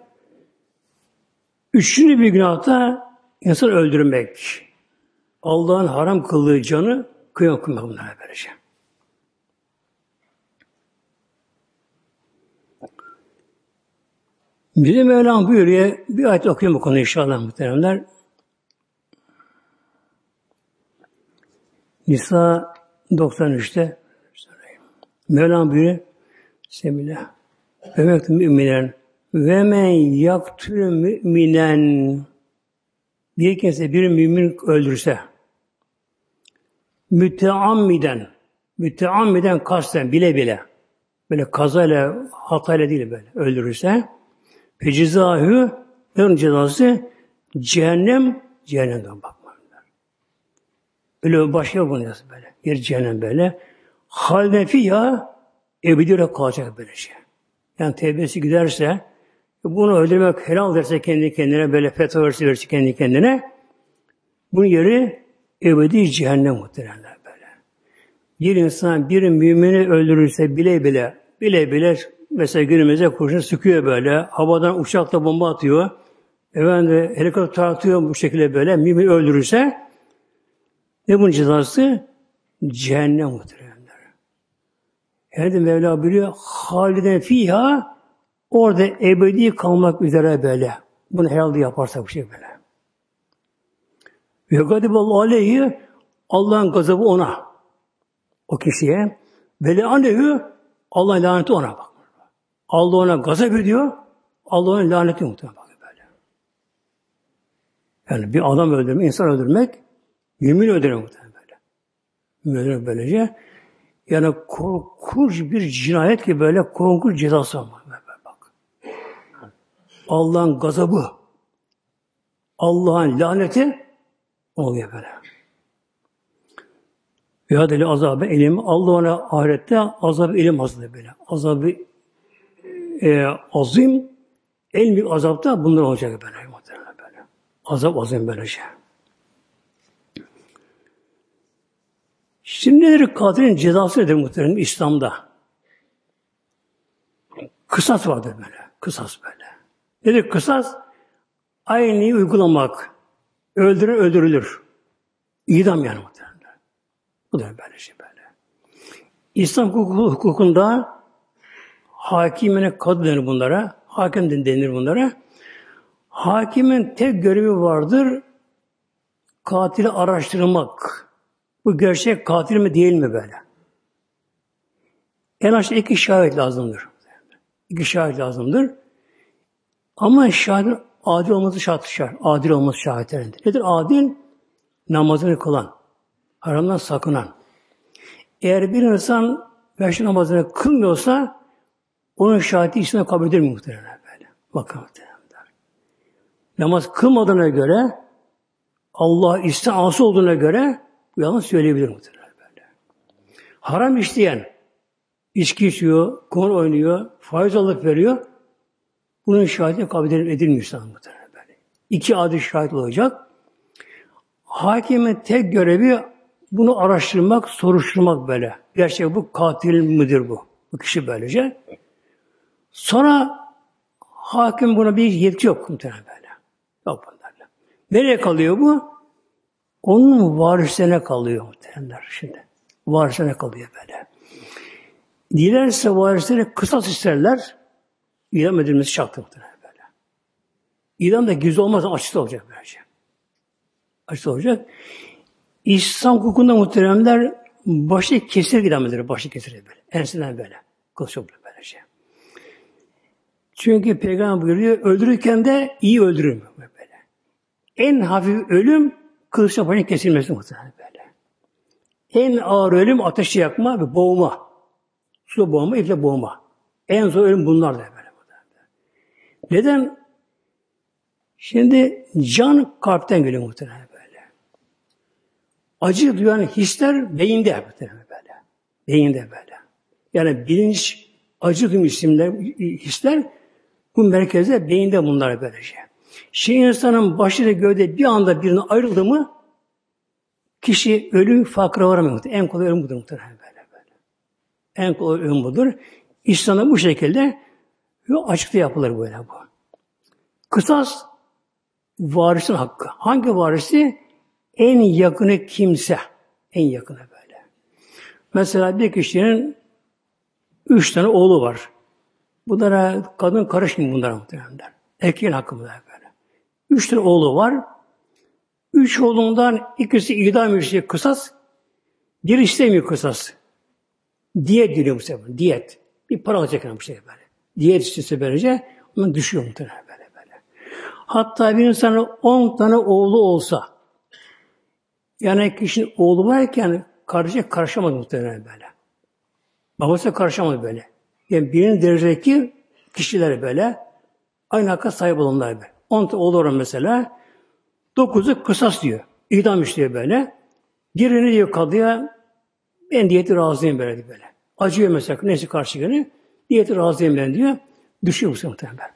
S1: Üçüncü bir günahta insan öldürmek. Allah'ın haram kıldığı canı kıyam kılmak bunlara böylece. Bizim Mevlam buyuruyor, bir ayet okuyayım bu konuyu inşallah muhteremler. Nisa 93'te Mevlam buyuruyor Semila ve mektum müminen ve men yaktül müminen bir kimse bir mümin öldürse müteammiden müteammiden kasten bile bile böyle kazayla hatayla değil böyle öldürürse fecizahü onun cezası cehennem cehennemden bak. Öyle başka bunu yazıyor böyle. Yer cehennem böyle. Halden fiyya ebedi olarak kalacak böyle şey. Yani tevbesi giderse bunu öldürmek helal derse kendi kendine böyle fetva verse verse kendi kendine bunun yeri ebedi cehennem muhteremler böyle. Bir insan bir mümini öldürürse bile bile bile bile mesela günümüzde kurşun sıkıyor böyle. Havadan uçakla bomba atıyor. Efendim helikopter atıyor bu şekilde böyle. Mümin öldürürse ne bunun cezası? Cehennem muhteremler. Yani Mevla biliyor, haliden fiha orada ebedi kalmak üzere böyle. Bunu herhalde yaparsa bu şey böyle. Ve gadiballahu aleyhi Allah'ın gazabı ona. O kişiye. Ve le'anehu Allah'ın laneti ona bak. Allah ona gazap ediyor. Allah ona laneti muhtemelen bak böyle. Yani bir adam öldürmek, insan öldürmek Mümin ödene muhtemelen böyle. Mümin ödene böylece. Yani korkunç bir cinayet ki böyle korkunç cezası var. Allah'ın gazabı, Allah'ın laneti oluyor böyle. Ya deli azabı elim. Allah ona ahirette azabı elim hazırlıyor böyle. Azabı e, azim, en büyük azapta bunlar olacak böyle. böyle. Azap azim böyle şey. Şimdi nedir katilin cezası nedir muhtemelen İslam'da? Kısas vardır böyle. Kısas böyle. Nedir kısas? Aynı uygulamak. Öldürür öldürülür. İdam yani muhtemelen. Bu da böyle şey böyle. İslam hukukunda hakimine kadı denir bunlara. Hakim denir bunlara. Hakimin tek görevi vardır katili araştırmak. Bu gerçek katil mi değil mi böyle? En aşağı iki şahit lazımdır. İki şahit lazımdır. Ama şahidin adil olması şart şart. Adil olması şahitlerindir. Nedir adil? Namazını kılan. Haramdan sakınan. Eğer bir insan beş namazını kılmıyorsa onun şahidi içine kabul edilir muhtemelen böyle. Bakın muhtemelen. Namaz kılmadığına göre Allah istiası olduğuna göre bu yalan söyleyebilir muhtemelen böyle. Haram işleyen, içki içiyor, kumar oynuyor, faiz alıp veriyor. Bunun şahitine kabul muhtemelen böyle. İki adı şahit olacak. Hakimin tek görevi bunu araştırmak, soruşturmak böyle. Gerçek bu katil midir bu? Bu kişi böylece. Sonra hakim buna bir yetki yok muhtemelen böyle. Yok bunlarla. Nereye kalıyor bu? Onun varisine kalıyor muhtemelenler şimdi. Varisine kalıyor böyle. Dilerse varisleri kısas isterler. İdam edilmesi şarttır muhtemelen böyle. İdam da gizli olmaz açık olacak böylece. Açık olacak. İslam hukukunda muhteremler başı kesir idam edilir. Başı kesir böyle. Enseden böyle. Kılıç yok böylece. Çünkü peygamber buyuruyor öldürürken de iyi öldürür böyle. En hafif ölüm kılıçla başın kesilmesi muhtemelen böyle. En ağır ölüm ateşi yakma ve boğma. Su boğma, iple boğma. En zor ölüm bunlar da böyle. Neden? Şimdi can kalpten geliyor muhtemelen böyle. Acı duyan hisler beyinde muhtemelen böyle. Beyinde böyle. Yani bilinç, acı duyum isimler, hisler bu merkezde beyinde bunlar böylece. Şey insanın başı ve gövde bir anda birine ayrıldı mı kişi ölü fakra varamıyor. En kolay ölüm budur muhtemelen böyle, böyle. En kolay ölüm budur. İslam'da bu şekilde açıkta yapılır böyle bu. Kısas varisin hakkı. Hangi varisi? En yakını kimse. En yakını böyle. Mesela bir kişinin üç tane oğlu var. Bunlara kadın karışmıyor bunlara muhtemelen. Erkeğin hakkı bunlar böyle. Üç tane oğlu var. Üç oğlundan ikisi idam işi kısas. Bir istemiyor kısas. Diyet diyor bu sefer. Diyet. Bir para alacak yani bu şey böyle. Diyet istese böylece ona düşüyor muhtemelen böyle böyle. Hatta bir insanın on tane oğlu olsa yani kişinin oğlu varken kardeşe karışamadı muhtemelen böyle. Babası karışamadı böyle. Yani birinin derecedeki kişiler böyle aynı hakka sahip olanlar böyle. On tane oğlu olan mesela dokuzu kısas diyor. İdam işliyor böyle. Birini diyor kadıya ben diyeti razıyım böyle böyle. Acıyor mesela neyse karşı günü. Diyeti razıyım ben diyor. Düşüyor bu sefer muhtemelen.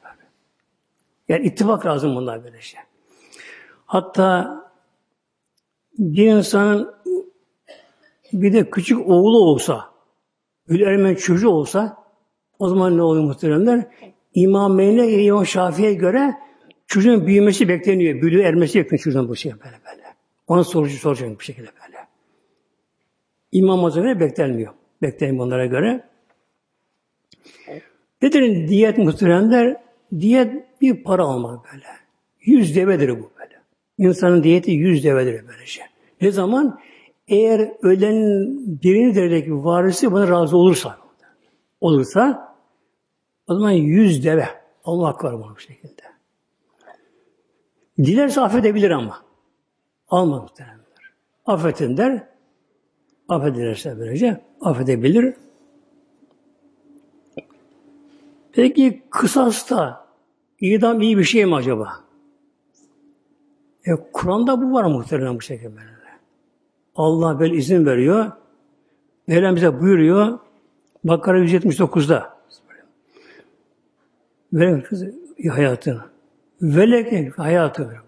S1: Yani ittifak lazım bunlar böyle şey. Hatta bir insanın bir de küçük oğlu olsa, bir Ermeni çocuğu olsa o zaman ne oluyor muhteremler? İmam Meyne İmam Şafii'ye göre çocuğun büyümesi bekleniyor. Büyülü ermesi bekleniyor çocuğun bu şey böyle böyle. Ona sorucu soracak bir şekilde böyle. İmam Hazretleri beklenmiyor. Beklenmiyor onlara göre. Nedir diyet muhteremler? Diyet bir para almak böyle. Yüz devedir bu böyle. İnsanın diyeti yüz devedir böyle şey. Ne zaman? Eğer ölen birinci derecedeki varisi buna razı olursa, olursa o zaman yüz deve almak var bu şekilde. Dilerse affedebilir ama. Alma muhtemelen. Affetin der. Affedilirse böylece affedebilir. Peki kısasta idam iyi bir şey mi acaba? E, Kur'an'da bu var muhtemelen bu şekilde. Allah böyle izin veriyor. Mevlam bize buyuruyor. Bakara 179'da. Verin kız hayatını. Velekin hayatı.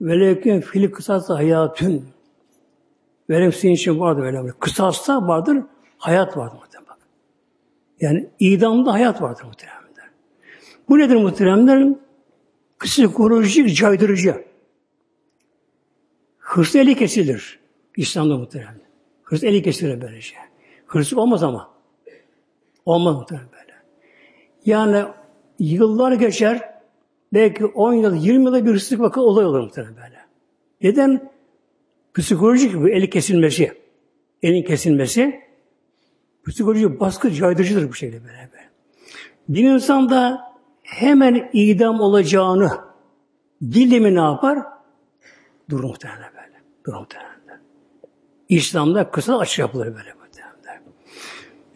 S1: Velekin fil kısası hayatın. Verim senin için vardır böyle. Kısasta vardır, hayat vardır muhtemelen. Yani idamda hayat vardır muhtemelen. Bu nedir muhteremler? Psikolojik caydırıcı. Hırslı eli kesilir. İslam'da muhterem. Hırslı eli kesilir böylece. Hırsız olmaz ama. Olmaz muhterem böyle. Yani yıllar geçer, belki 10 yıl, 20 yılda bir hırsızlık vakı olay olur muhterem böyle. Neden? Psikolojik bu eli kesilmesi. Elin kesilmesi psikolojik baskı caydırıcıdır bu şekilde böyle. Bir insan da hemen idam olacağını bildi mi ne yapar? Durur muhtemelen böyle. Durur muhtemelen. İslam'da kısa açı yapılır böyle muhtemelen.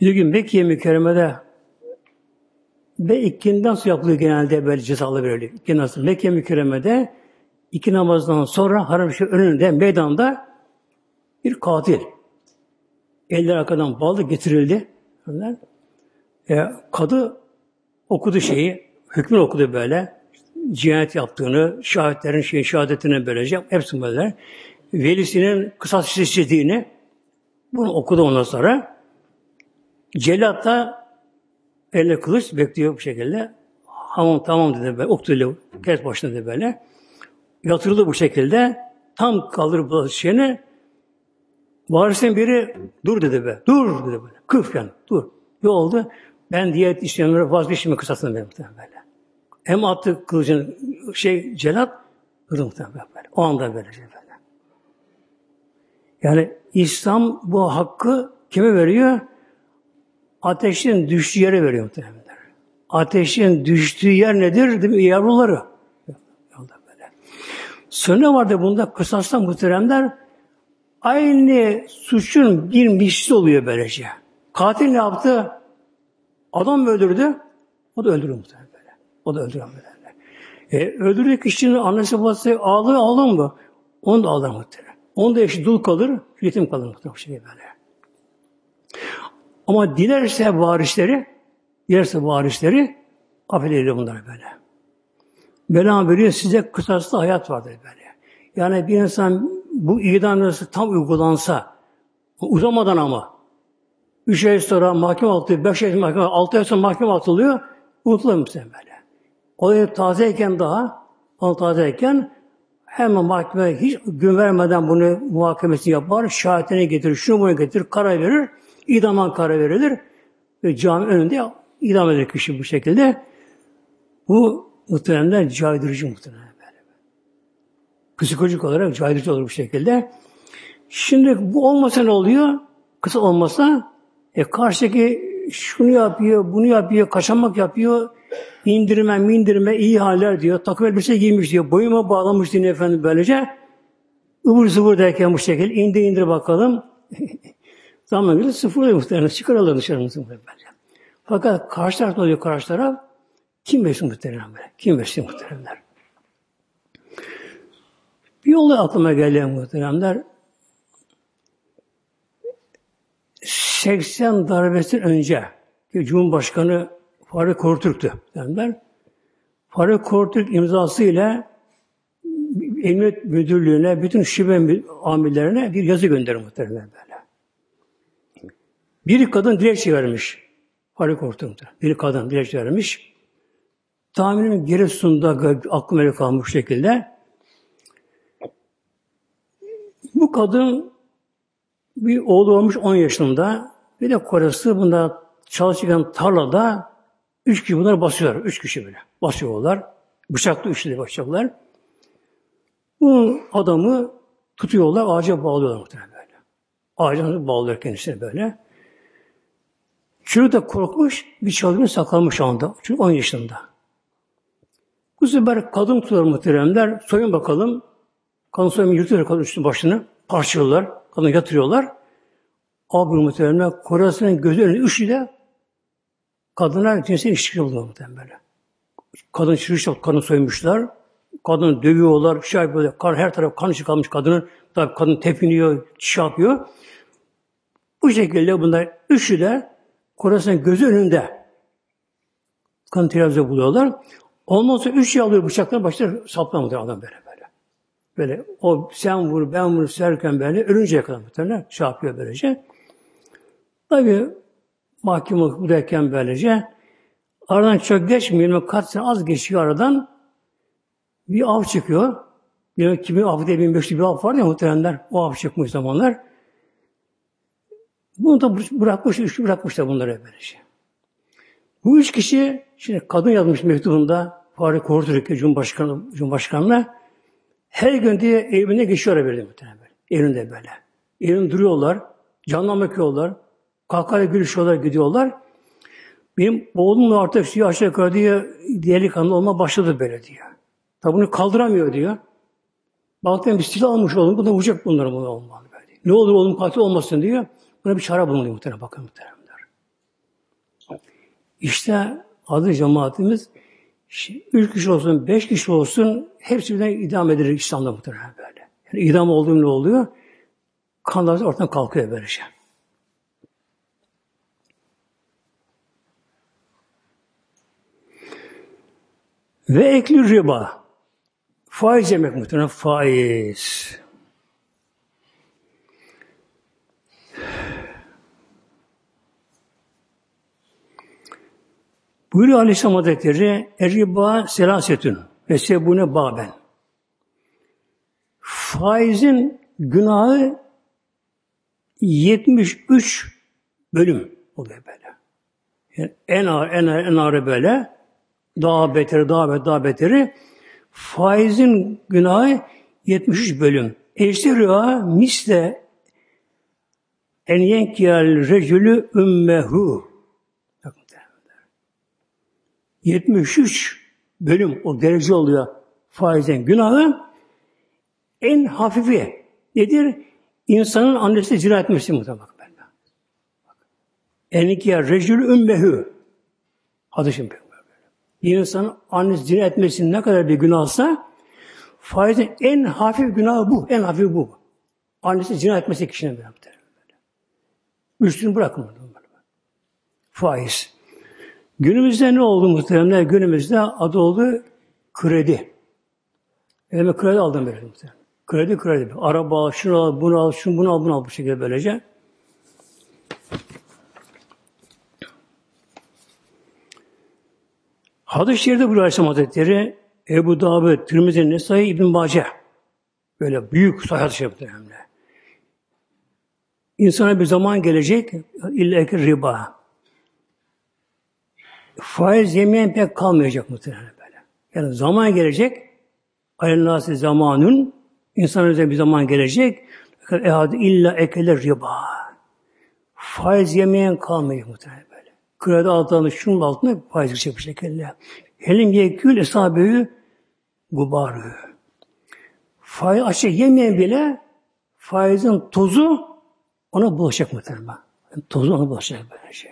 S1: Bir gün Mekke mükerremede ve ikinden sonra yapılıyor genelde böyle cezalı böyle. İkinden sonra Mekke mükerremede iki namazdan sonra haram şey önünde meydanda bir katil. Eller arkadan bağlı getirildi. E, kadı okudu şeyi, hükmünü okudu böyle. Cinayet yaptığını, şahitlerin şey, şehadetini böylece hepsini böyle. Velisinin kısas istediğini bunu okudu ondan sonra. Cellat da eline kılıç bekliyor bu şekilde. Tamam tamam dedi böyle. Oktuyla kes başına dedi böyle. Yatırıldı bu şekilde. Tam kaldırıp şeyini varisin biri dur dedi be. Dur dedi böyle. Kıf yani. Dur. Ne oldu? Ben diyet işlemleri vazgeçme kısasını benim böyle. Hem attı kılıcın şey celat durdu muhtemelen böyle. O anda böyle şey. Yani İslam bu hakkı kime veriyor? Ateşin düştüğü yere veriyor muhtemelen. Ateşin düştüğü yer nedir? Değil mi? Yavruları. Böyle. Sonra vardı bunda kısastan muhteremler aynı suçun bir misli oluyor böylece. Katil ne yaptı? Adam mı öldürdü? O da öldürür muhtemelen. O da muhtemelen. E, öldürdüğü kişinin annesi babası ağlıyor, ağlar mı? Onu da ağlar muhtemelen. Onu da eşi dul kalır, yetim kalır muhtemelen. Şey böyle. Ama dilerse varisleri, dilerse varisleri affedilir bunlar böyle. Mevlam veriyor size kısaslı hayat vardır böyle. Yani bir insan bu idam tam uygulansa, uzamadan ama, üç ay sonra mahkeme altı, beş ay mahkeme, altı ay sonra mahkeme atılıyor, unutulur musun böyle. Olayı tazeyken daha, onu tazeyken hemen mahkeme hiç gün vermeden bunu muhakemesini yapar, şahitini getirir, şunu bunu getirir, karar verir, idamdan karar verilir ve cami önünde idam edilir kişi bu şekilde. Bu muhtemelen caydırıcı muhtemelen. Psikolojik olarak caydırıcı olur bu şekilde. Şimdi bu olmasa ne oluyor? Kısa olmasa e karşıdaki şunu yapıyor, bunu yapıyor, kaçamak yapıyor, indirme, mindirme, iyi haller diyor, takım elbise giymiş diyor, boyuma bağlamış diyor efendim böylece. ıvır zıvır derken bu şekilde indir indir bakalım. Zaman gelir sıfırlıyor muhtemelen. Çıkarırlar dışarı muhtemelen. Fakat karşı tarafta oluyor karşı taraf. Kim besliyor muhtemelen böyle? Kim besliyor muhteremler? Bir olay aklıma geldi muhteremler. 80 darbesinden önce Cumhurbaşkanı Faruk Kortürk'tü. Derler. Faruk Kortürk imzası ile Emniyet Müdürlüğü'ne, bütün şube amirlerine bir yazı gönderir muhtemelen böyle. Bir kadın dilekçe vermiş. Faruk Kortürk'tü. Bir kadın dilekçe vermiş. Tahminim Giresun'da aklım öyle kalmış şekilde. Bu kadın bir oğlu olmuş 10 yaşında. Bir de korası bunda çalışırken tarlada üç kişi bunlar basıyor. Üç kişi böyle basıyorlar. Bıçaklı üçlü başlıyorlar. Bu adamı tutuyorlar, ağaca bağlıyorlar muhtemelen böyle. Ağaca bağlıyor kendisine böyle. Çocuk da korkmuş, bir çalgını saklamış anda. Çünkü 10 yaşında. Bu sefer kadın tutar muhteremler. Soyun bakalım. Kadın soyun yırtıyor kadın üstünün başını. Parçalıyorlar. Kadın yatırıyorlar. Abi muhteremler korasının gözü önünde üçü de kadınlar cinsel ilişki buldular muhterem böyle. Kadın çırış kadın soymuşlar. Kadını dövüyorlar, şey yapıyorlar. Kan, her taraf kan çıkarmış kadının. Tabi kadın tepiniyor, çiş yapıyor. Bu şekilde bunlar üçü de korasının gözü önünde kan televizyon buluyorlar. Ondan sonra üç şey alıyor bıçakla başlar saplamadır adam böyle böyle. Böyle o sen vur ben vur serken böyle ölünceye kadar muhtemelen şey yapıyor böylece. Tabi mahkum bu derken böylece aradan çok geçmiyor. Kaç sene az geçiyor aradan bir av çıkıyor. Bir kimin avı diye 1500 bir av var ya muhtemelenler. O av çıkmış zamanlar. Bunu da bırakmış, üçlü bırakmışlar bunları böylece. Bu üç kişi, şimdi kadın yazmış mektubunda, Fahri Kortürk Cumhurbaşkanı, Cumhurbaşkanı'na her gün diye evine geçiyor böyle muhtemelen. Evinde böyle. Evinde duruyorlar, canla bakıyorlar, kahkahayla gülüşüyorlar, gidiyorlar. Benim oğlumla artık diyor, aşağı yukarı diyor, delikanlı olma başladı böyle diyor. Tabi bunu kaldıramıyor diyor. Baktım bir silah almış oğlum, bu da vuracak bunları bunu olmalı böyle. Ne olur oğlum katil olmasın diyor. Buna bir çare bulunuyor muhtemelen, bakın muhtemelen. İşte adı cemaatimiz üç kişi olsun, beş kişi olsun hepsi birden idam edilir İslam'da muhtemelen böyle. Yani idam olduğum ne oluyor? Kanlar ortadan kalkıyor böylece. Ve ekli riba. Faiz yemek muhtemelen faiz. Buyuruyor Aleyhisselam Hazretleri Eriba selasetün ve sebune baben. Faizin günahı 73 bölüm oluyor böyle. Yani en ağır, en ağır, en ağır böyle. Daha beteri, daha beteri, daha beteri. Faizin günahı 73 bölüm. Eşteriyor misle en yenkiyel recülü ümmehu. 73 bölüm o derece oluyor faizden günahı. En hafifi nedir? İnsanın annesi zina etmesi muhtemelen. En yenkiyel recülü ümmehu. Hadis-i bir insanın annesi zina etmesinin ne kadar bir günahsa faizin en hafif günahı bu. En hafif bu. Annesi zina etmesi kişinin böyle. Üstünü bırakın. Faiz. Günümüzde ne oldu muhteremler? Günümüzde adı oldu kredi. Elime kredi aldım böyle. Kredi kredi. Araba al, şunu al, bunu al, şunu bunu al, bunu al bu şekilde böylece. Hadis-i Şerif'te buyuruyor Aleyhisselam Hazretleri Ebu Davud, Tirmizi, Nesai, İbn Mace böyle büyük sahih hadis-i şeriflerinde. İnsana bir zaman gelecek illa ki riba. Faiz yemeyen pek kalmayacak muhtemelen böyle. Yani zaman gelecek Alennâsi zamanın insan üzerine bir zaman gelecek ehad illa ekeler riba. Faiz yemeyen kalmayacak muhtemelen Kredi altında şunun altında faiz geçecek bu şekilde. Helim yekül esabehü gubarı. Faiz açık yemeyen bile faizin tozu ona bulaşacak muhtemelen. Yani tozu ona bulaşacak böyle şey.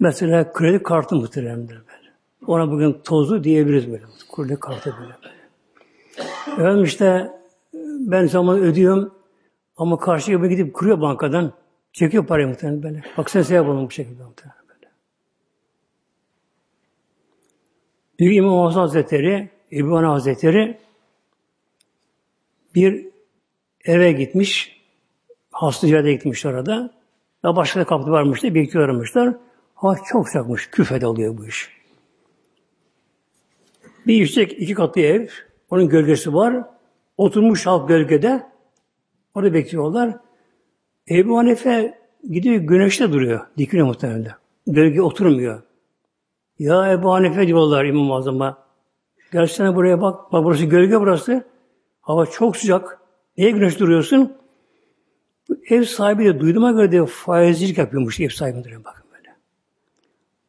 S1: Mesela kredi kartı muhtemelen böyle. Ona bugün tozu diyebiliriz böyle. Kredi kartı böyle. Efendim işte ben zaman ödüyorum ama karşı gibi gidip kuruyor bankadan. Çekiyor parayı muhtemelen böyle. Bak sen şey yapalım bu şekilde muhtemelen. Büyük İmam Hasan Hazretleri, İbn Hazretleri bir eve gitmiş. Hastacıya gitmiş orada. Daha başka da kapı varmış da bekliyormuşlar. Hava çok sıcakmış. Küfede oluyor bu iş. Bir yüksek iki katlı ev. Onun gölgesi var. Oturmuş halk gölgede. Orada bekliyorlar. Ebu Hanife gidiyor güneşte duruyor. Dikiliyor muhtemelen. Gölge oturmuyor. Ya Ebu Hanife diyorlar İmam Azam'a. Gelsene buraya bak. Bak burası gölge burası. Hava çok sıcak. Niye güneş duruyorsun? Ev sahibi de duyduğuma göre de faizcilik yapıyormuş ev sahibi diyor bakın böyle.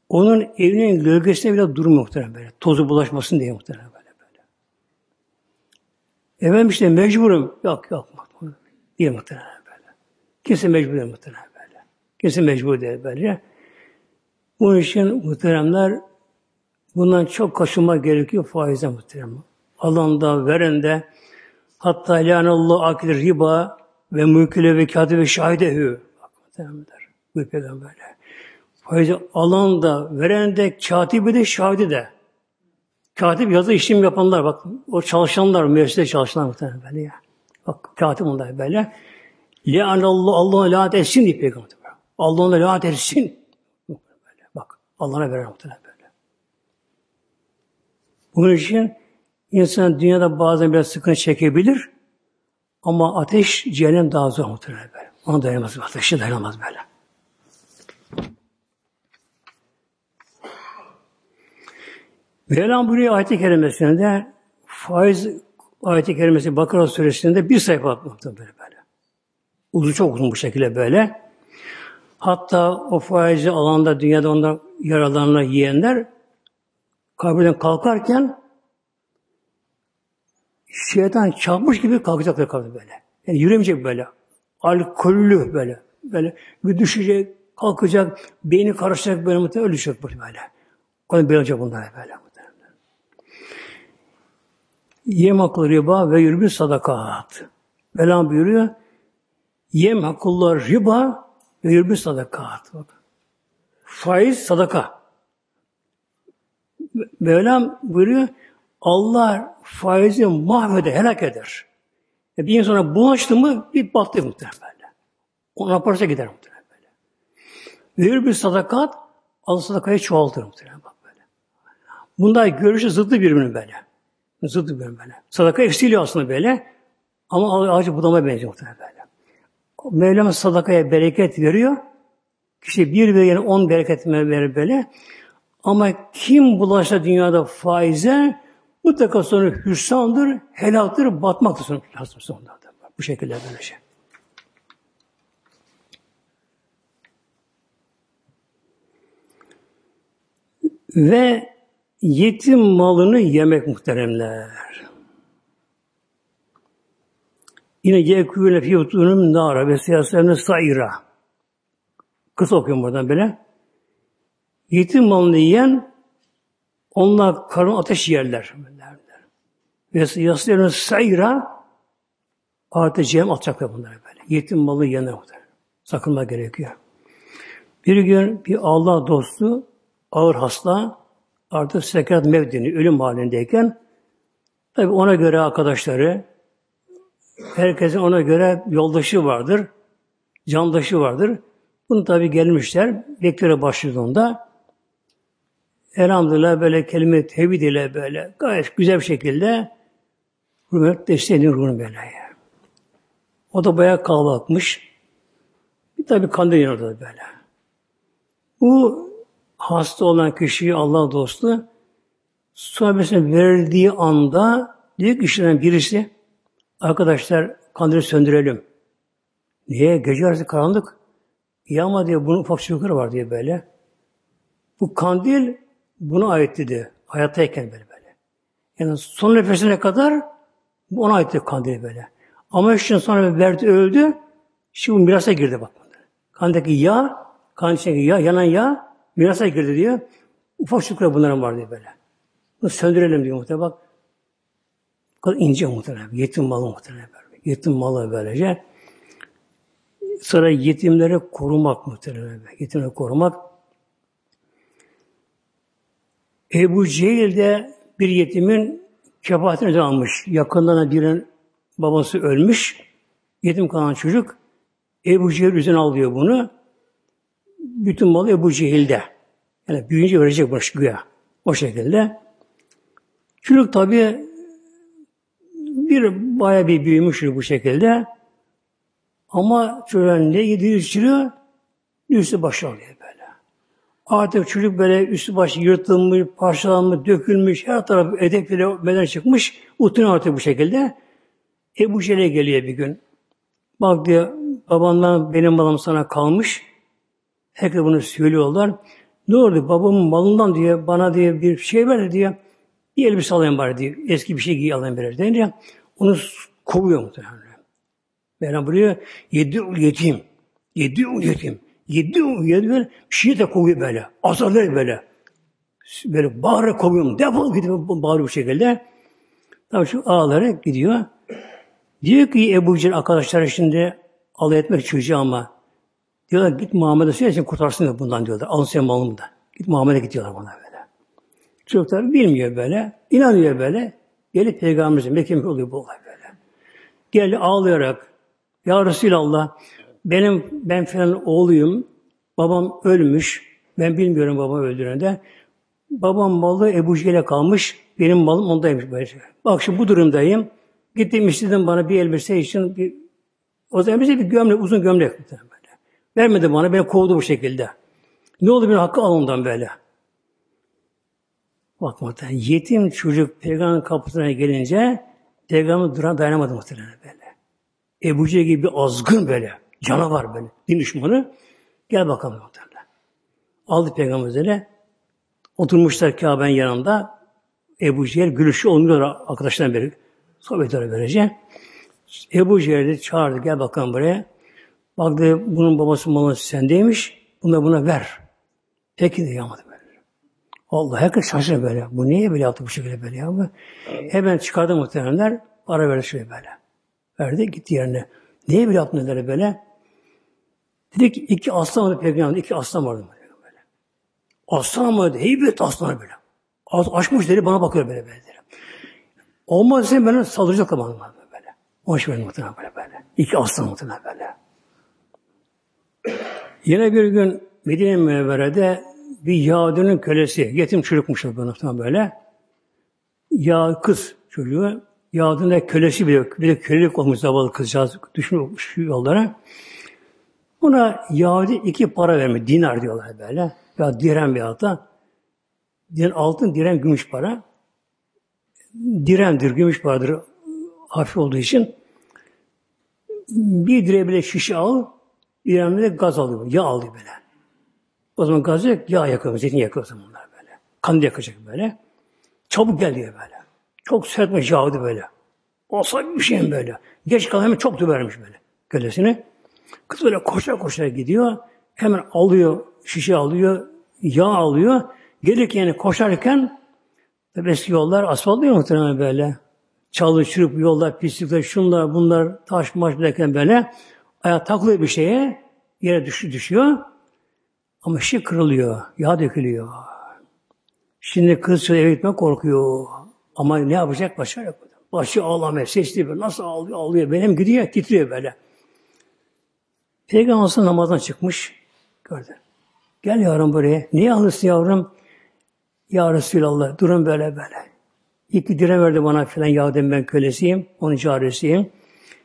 S1: Onun evinin gölgesine bile durmuyor muhtemelen böyle. Tozu bulaşmasın diye muhtemelen böyle böyle. Efendim işte mecburum. Yok yok diye muhtemelen böyle. Kimse mecbur değil muhtemelen böyle. Kimse mecbur değil böyle. Bunun için muhteremler bundan çok kaçınmak gerekiyor faize muhterem. Alan da, veren de hatta lanallahu akil riba ve mülküle ve kâdi ve şahidehü. Bak muhteremler. Bu peygamberle. Faizi alan da, veren de, katibi de, şahidi de. Katip yazı işlem yapanlar bak o çalışanlar, müessesede çalışanlar muhtemelen böyle ya. Bak katip onlar böyle. Le'anallahu Allah'a lanet etsin diye peygamber. Allah'ın lanet etsin. Allah'a veren muhtemelen böyle. Bunun için insan dünyada bazen biraz sıkıntı çekebilir ama ateş cehennem daha zor muhtemelen böyle. Ona dayanamaz. Ateşe dayanamaz böyle. Mevlam buyuruyor ayet-i kerimesinde faiz ayet-i kerimesi Bakara suresinde bir sayfa atmakta böyle. Uzun çok uzun bu şekilde böyle. Hatta o faizi alanda dünyada onda yaralarına yiyenler kabirden kalkarken şeytan çarpmış gibi kalkacaklar kabirden böyle. Yani yürümeyecek böyle. Alkollü böyle. Böyle bir düşecek, kalkacak, beyni karışacak böyle muhtemelen ölecek böyle. böyle. Konu böyle bunlar böyle muhtemelen. Yem haklı riba ve yürübü sadakat. Velam buyuruyor. Yem hakkıllar riba ve yürübü sadakat. Faiz sadaka. Mevlam buyuruyor, Allah faizi mahveder, helak eder. E bir insana bulaştı mı bir battı muhtemelen. Onu yaparsa gider muhtemelen böyle. Verir bir sadakat, Allah sadakayı çoğaltır muhtemelen bak böyle. Bunda görüşü zıttı birbirine böyle. Zıttı birbirine böyle. Sadaka eksiliyor aslında böyle. Ama ağacı budama benziyor muhtemelen böyle. Mevlam sadakaya bereket veriyor. Kişi bir ve yani on bereket verir böyle. Ama kim bulaşsa dünyada faize mutlaka sonra hüsrandır, helaktır, batmaktır sonra lazım sonunda. Bu şekilde böyle şey. Ve yetim malını yemek muhteremler. Yine yekûne fiyutunum nara ve siyasetine sayra. Kısa okuyorum buradan böyle. Yetim malını yiyen onlar karın ateş yerler. Ve siyasetine sayra artı cehem atacaklar bunları böyle. Yetim malı yiyenler muhtemelen. Sakınma gerekiyor. Bir gün bir Allah dostu ağır hasta artık sekarat mevdini ölüm halindeyken tabi ona göre arkadaşları herkesin ona göre yoldaşı vardır, candaşı vardır. Bunu tabi gelmişler, bekleri başladığında elhamdülillah böyle kelime tevhid ile böyle gayet güzel bir şekilde Rumet desteğini ruhunu böyle. O da bayağı kalabalıkmış. Bir tabi kandil yanırdı böyle. Bu hasta olan kişiyi Allah dostu sahabesine verildiği anda diyor kişiden birisi arkadaşlar kandili söndürelim. Niye? Gece arası karanlık. İyi ama diyor bunun ufak çocukları var diye böyle. Bu kandil buna aitti diyor. Hayattayken böyle böyle. Yani son nefesine kadar bu ona aitti kandil böyle. Ama gün sonra verdi öldü. Şimdi bu mirasa girdi bak. Kandaki yağ, kan içindeki yağ, yanan yağ mirasa girdi diyor. Ufak çocuklar bunların var diyor böyle. Bunu söndürelim diyor muhtemelen bak. Kadar ince muhtemelen. Yetim malı muhtemelen böyle. Yetim malı böylece. Sonra yetimleri korumak muhtemelen. Yetimleri korumak. Ebu Cehil de bir yetimin kefaatini almış. Yakından birinin babası ölmüş. Yetim kalan çocuk Ebu Cehil üzerine alıyor bunu. Bütün malı Ebu Cehil'de. Yani büyüyünce verecek bunu güya. O şekilde. Çocuk tabi bir baya bir büyümüş bu şekilde. Ama çocuğun ne yediği içiriyor, üstü başı oluyor böyle. Artık çocuk böyle üstü başı yırtılmış, parçalanmış, dökülmüş, her taraf edeple beden çıkmış, utunuyor artık bu şekilde. Ebu Cehil'e geliyor bir gün. Bak diyor, babandan benim malım sana kalmış. Herkes bunu söylüyorlar. Ne oldu? Babamın malından diye bana diye bir şey ver diye bir elbise alayım bari diye. Eski bir şey giy alayım biraz deyince onu kovuyor muhtemelen. Ben buraya yedi yetim. Yedi yetim. Yedi yedi böyle şiir de kovuyor böyle. Azarlar böyle. Böyle bağırarak kovuyorum. Defol gidiyor bağırıyor bu şekilde. Tabii şu ağlara gidiyor. Diyor ki Ebu Cehil arkadaşlar şimdi alay etmek çocuğu ama diyorlar git Muhammed'e söylesin kurtarsın da bundan diyorlar. Alın sen malımı da. Git Muhammed'e gidiyorlar bana böyle. Çocuklar bilmiyor böyle. inanıyor böyle. Gelip Peygamberimize Mekke oluyor bu olay böyle. Gel ağlayarak Ya Resulallah benim ben falan oğluyum. Babam ölmüş. Ben bilmiyorum babamı öldürende. Babam malı Ebu Cehil'e kalmış. Benim malım ondaymış. Böyle. Bak şimdi bu durumdayım. Gittim istedim bana bir elbise için bir o zaman bize bir gömlek, uzun gömlek böyle. Vermedi bana, beni kovdu bu şekilde. Ne oldu benim hakkı alından böyle. Bak muhtemelen yetim çocuk peygamber kapısına gelince peygamber duran dayanamadı muhtemelen böyle. Ebu Cehil gibi azgın böyle. Canavar böyle. Din düşmanı. Gel bakalım muhtemelen. Aldı peygamber üzerine. Oturmuşlar Kabe'nin yanında. Ebu Cehil gülüşü oluyor arkadaşlarına beri. Sohbetleri böylece. Ebu Cehil'i çağırdı. Gel bakalım buraya. Baktı bunun babası maması sendeymiş. Bunu buna ver. Peki de yamadı Allah herkes şaşırdı böyle. Bu niye böyle yaptı bu şekilde böyle ya? Hemen çıkardı muhtemelenler. Para verdi şöyle böyle. Verdi gitti yerine. Niye böyle yaptın dediler böyle? Dedi ki iki aslan vardı peygamber. iki aslan vardı böyle. Aslan vardı. Heybet aslan böyle. Açmış dedi bana bakıyor böyle böyle. Olmaz ise bana saldıracak bana böyle. Hoş benim muhtemelen böyle böyle. İki aslan muhtemelen böyle. Yine bir gün Medine Münevvere'de bir Yahudi'nin kölesi, yetim çocukmuş muhtemelen böyle. Ya kız çocuğu, Yahudi'nin kölesi bir, bir de kölelik olmuş zavallı kızcağız düşmüş yollara. Ona Yahudi iki para vermiş, dinar diyorlar böyle. Ya dirhem bir hatta. Altın, dirhem gümüş para. Diremdir, gümüş paradır hafif olduğu için. Bir dire bile şişe al, İran'da de gaz alıyor, yağ alıyor böyle. O zaman gaz yok, yağ yakıyor, zeytin yakıyor zamanlar böyle. Kan yakacak böyle. Çabuk gel diyor böyle. Çok sert yağdı böyle. Olsa bir şey böyle. Geç kalan hemen çok vermiş böyle kölesini. Kız böyle koşa koşa gidiyor. Hemen alıyor, şişe alıyor, yağ alıyor. Gelirken yani koşarken eski yollar asfalt değil muhtemelen böyle. Çalı çırp yollar, pislikler, şunlar, bunlar, taş maş derken böyle. Ayak takılıyor bir şeye, yere düşü düşüyor. Ama şey kırılıyor, yağ dökülüyor. Şimdi kız eve gitmek korkuyor. Ama ne yapacak? Başka yok. Başı ağlamaya, sesli böyle. Nasıl ağlıyor, ağlıyor. Benim gidiyor, titriyor böyle. Peygamber aslında namazdan çıkmış. Gördü. Gel yavrum buraya. Niye ağlıyorsun yavrum? Ya Resulallah durun böyle böyle. İki dire verdi bana filan ya ben kölesiyim. Onun çaresiyim.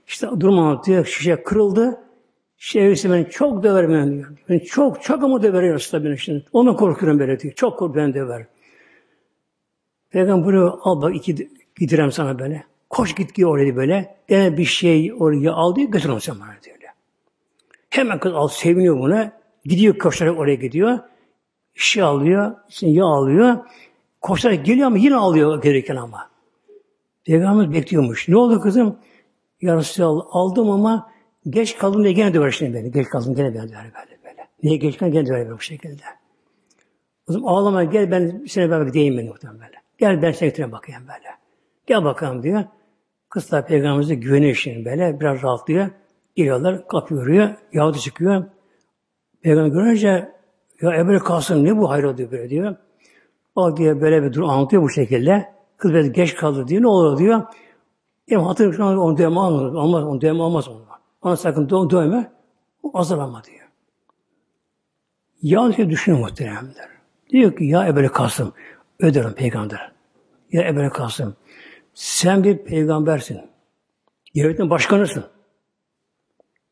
S1: İşte durum anlatıyor. Şişe kırıldı. Şevisi beni çok döver beni diyor. Beni çok çok ama döver ya Resulallah beni şimdi. Onu korkuyorum böyle diyor. Çok korkuyorum beni döver. Peygamber buyuruyor, al bak iki gidirem sana böyle. Koş git ki oraya böyle. Gene bir şey oraya al diye götür onu sen bana diyor. Hemen kız al seviniyor buna. Gidiyor koşarak oraya gidiyor. Şey alıyor, şimdi yağ alıyor. Koşarak geliyor ama yine alıyor gereken ama. Peygamber bekliyormuş. Ne oldu kızım? Ya Resulallah aldım ama geç kaldım diye gene döver şimdi beni. Geç kaldım gene beni döver böyle böyle. Niye geç kaldım gene döver bu şekilde. O zaman ağlama gel ben seni beraber gideyim beni muhtemelen böyle. Gel ben seni bakayım böyle. Gel bakalım diyor. Kız da peygamberimize güveniyor şimdi böyle. Biraz rahatlıyor. Geliyorlar, kapı yoruyor. Yahudi çıkıyor. Peygamber görünce ya Ebu Kasım ne bu hayır diyor böyle diyor. O diye böyle bir durum anlatıyor bu şekilde. Kız biraz geç kaldı diyor. Ne olur diyor. Ya hatırlıyorum onu dövme almaz. Olmaz, onu dövme olmaz onu. Ona sakın dö dövme. O azalama diyor. Ya diyor düşünüyor muhteremler. Diyor ki ya Ebu Kasım öderim peygamber. Ya Ebu Kasım sen bir peygambersin. Devletin başkanısın.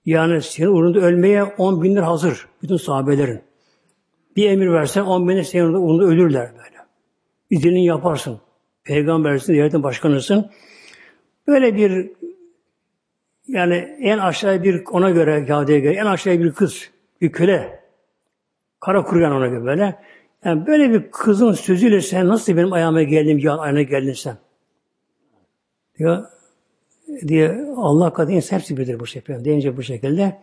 S1: Yani senin uğrunda ölmeye on binler hazır. Bütün sahabelerin. Bir emir versen on binler senin uğrunda ölürler böyle. İzinin yaparsın. Peygambersin, devletin başkanısın. Böyle bir yani en aşağıya bir ona göre Yahudi'ye göre en aşağıya bir kız, bir köle. Kara kurgan ona göre böyle. Yani böyle bir kızın sözüyle sen nasıl benim ayağıma geldin, ya ayağına geldin sen? Diyor diye Allah kadın hepsi bilir bu şekilde. Deyince bu şekilde.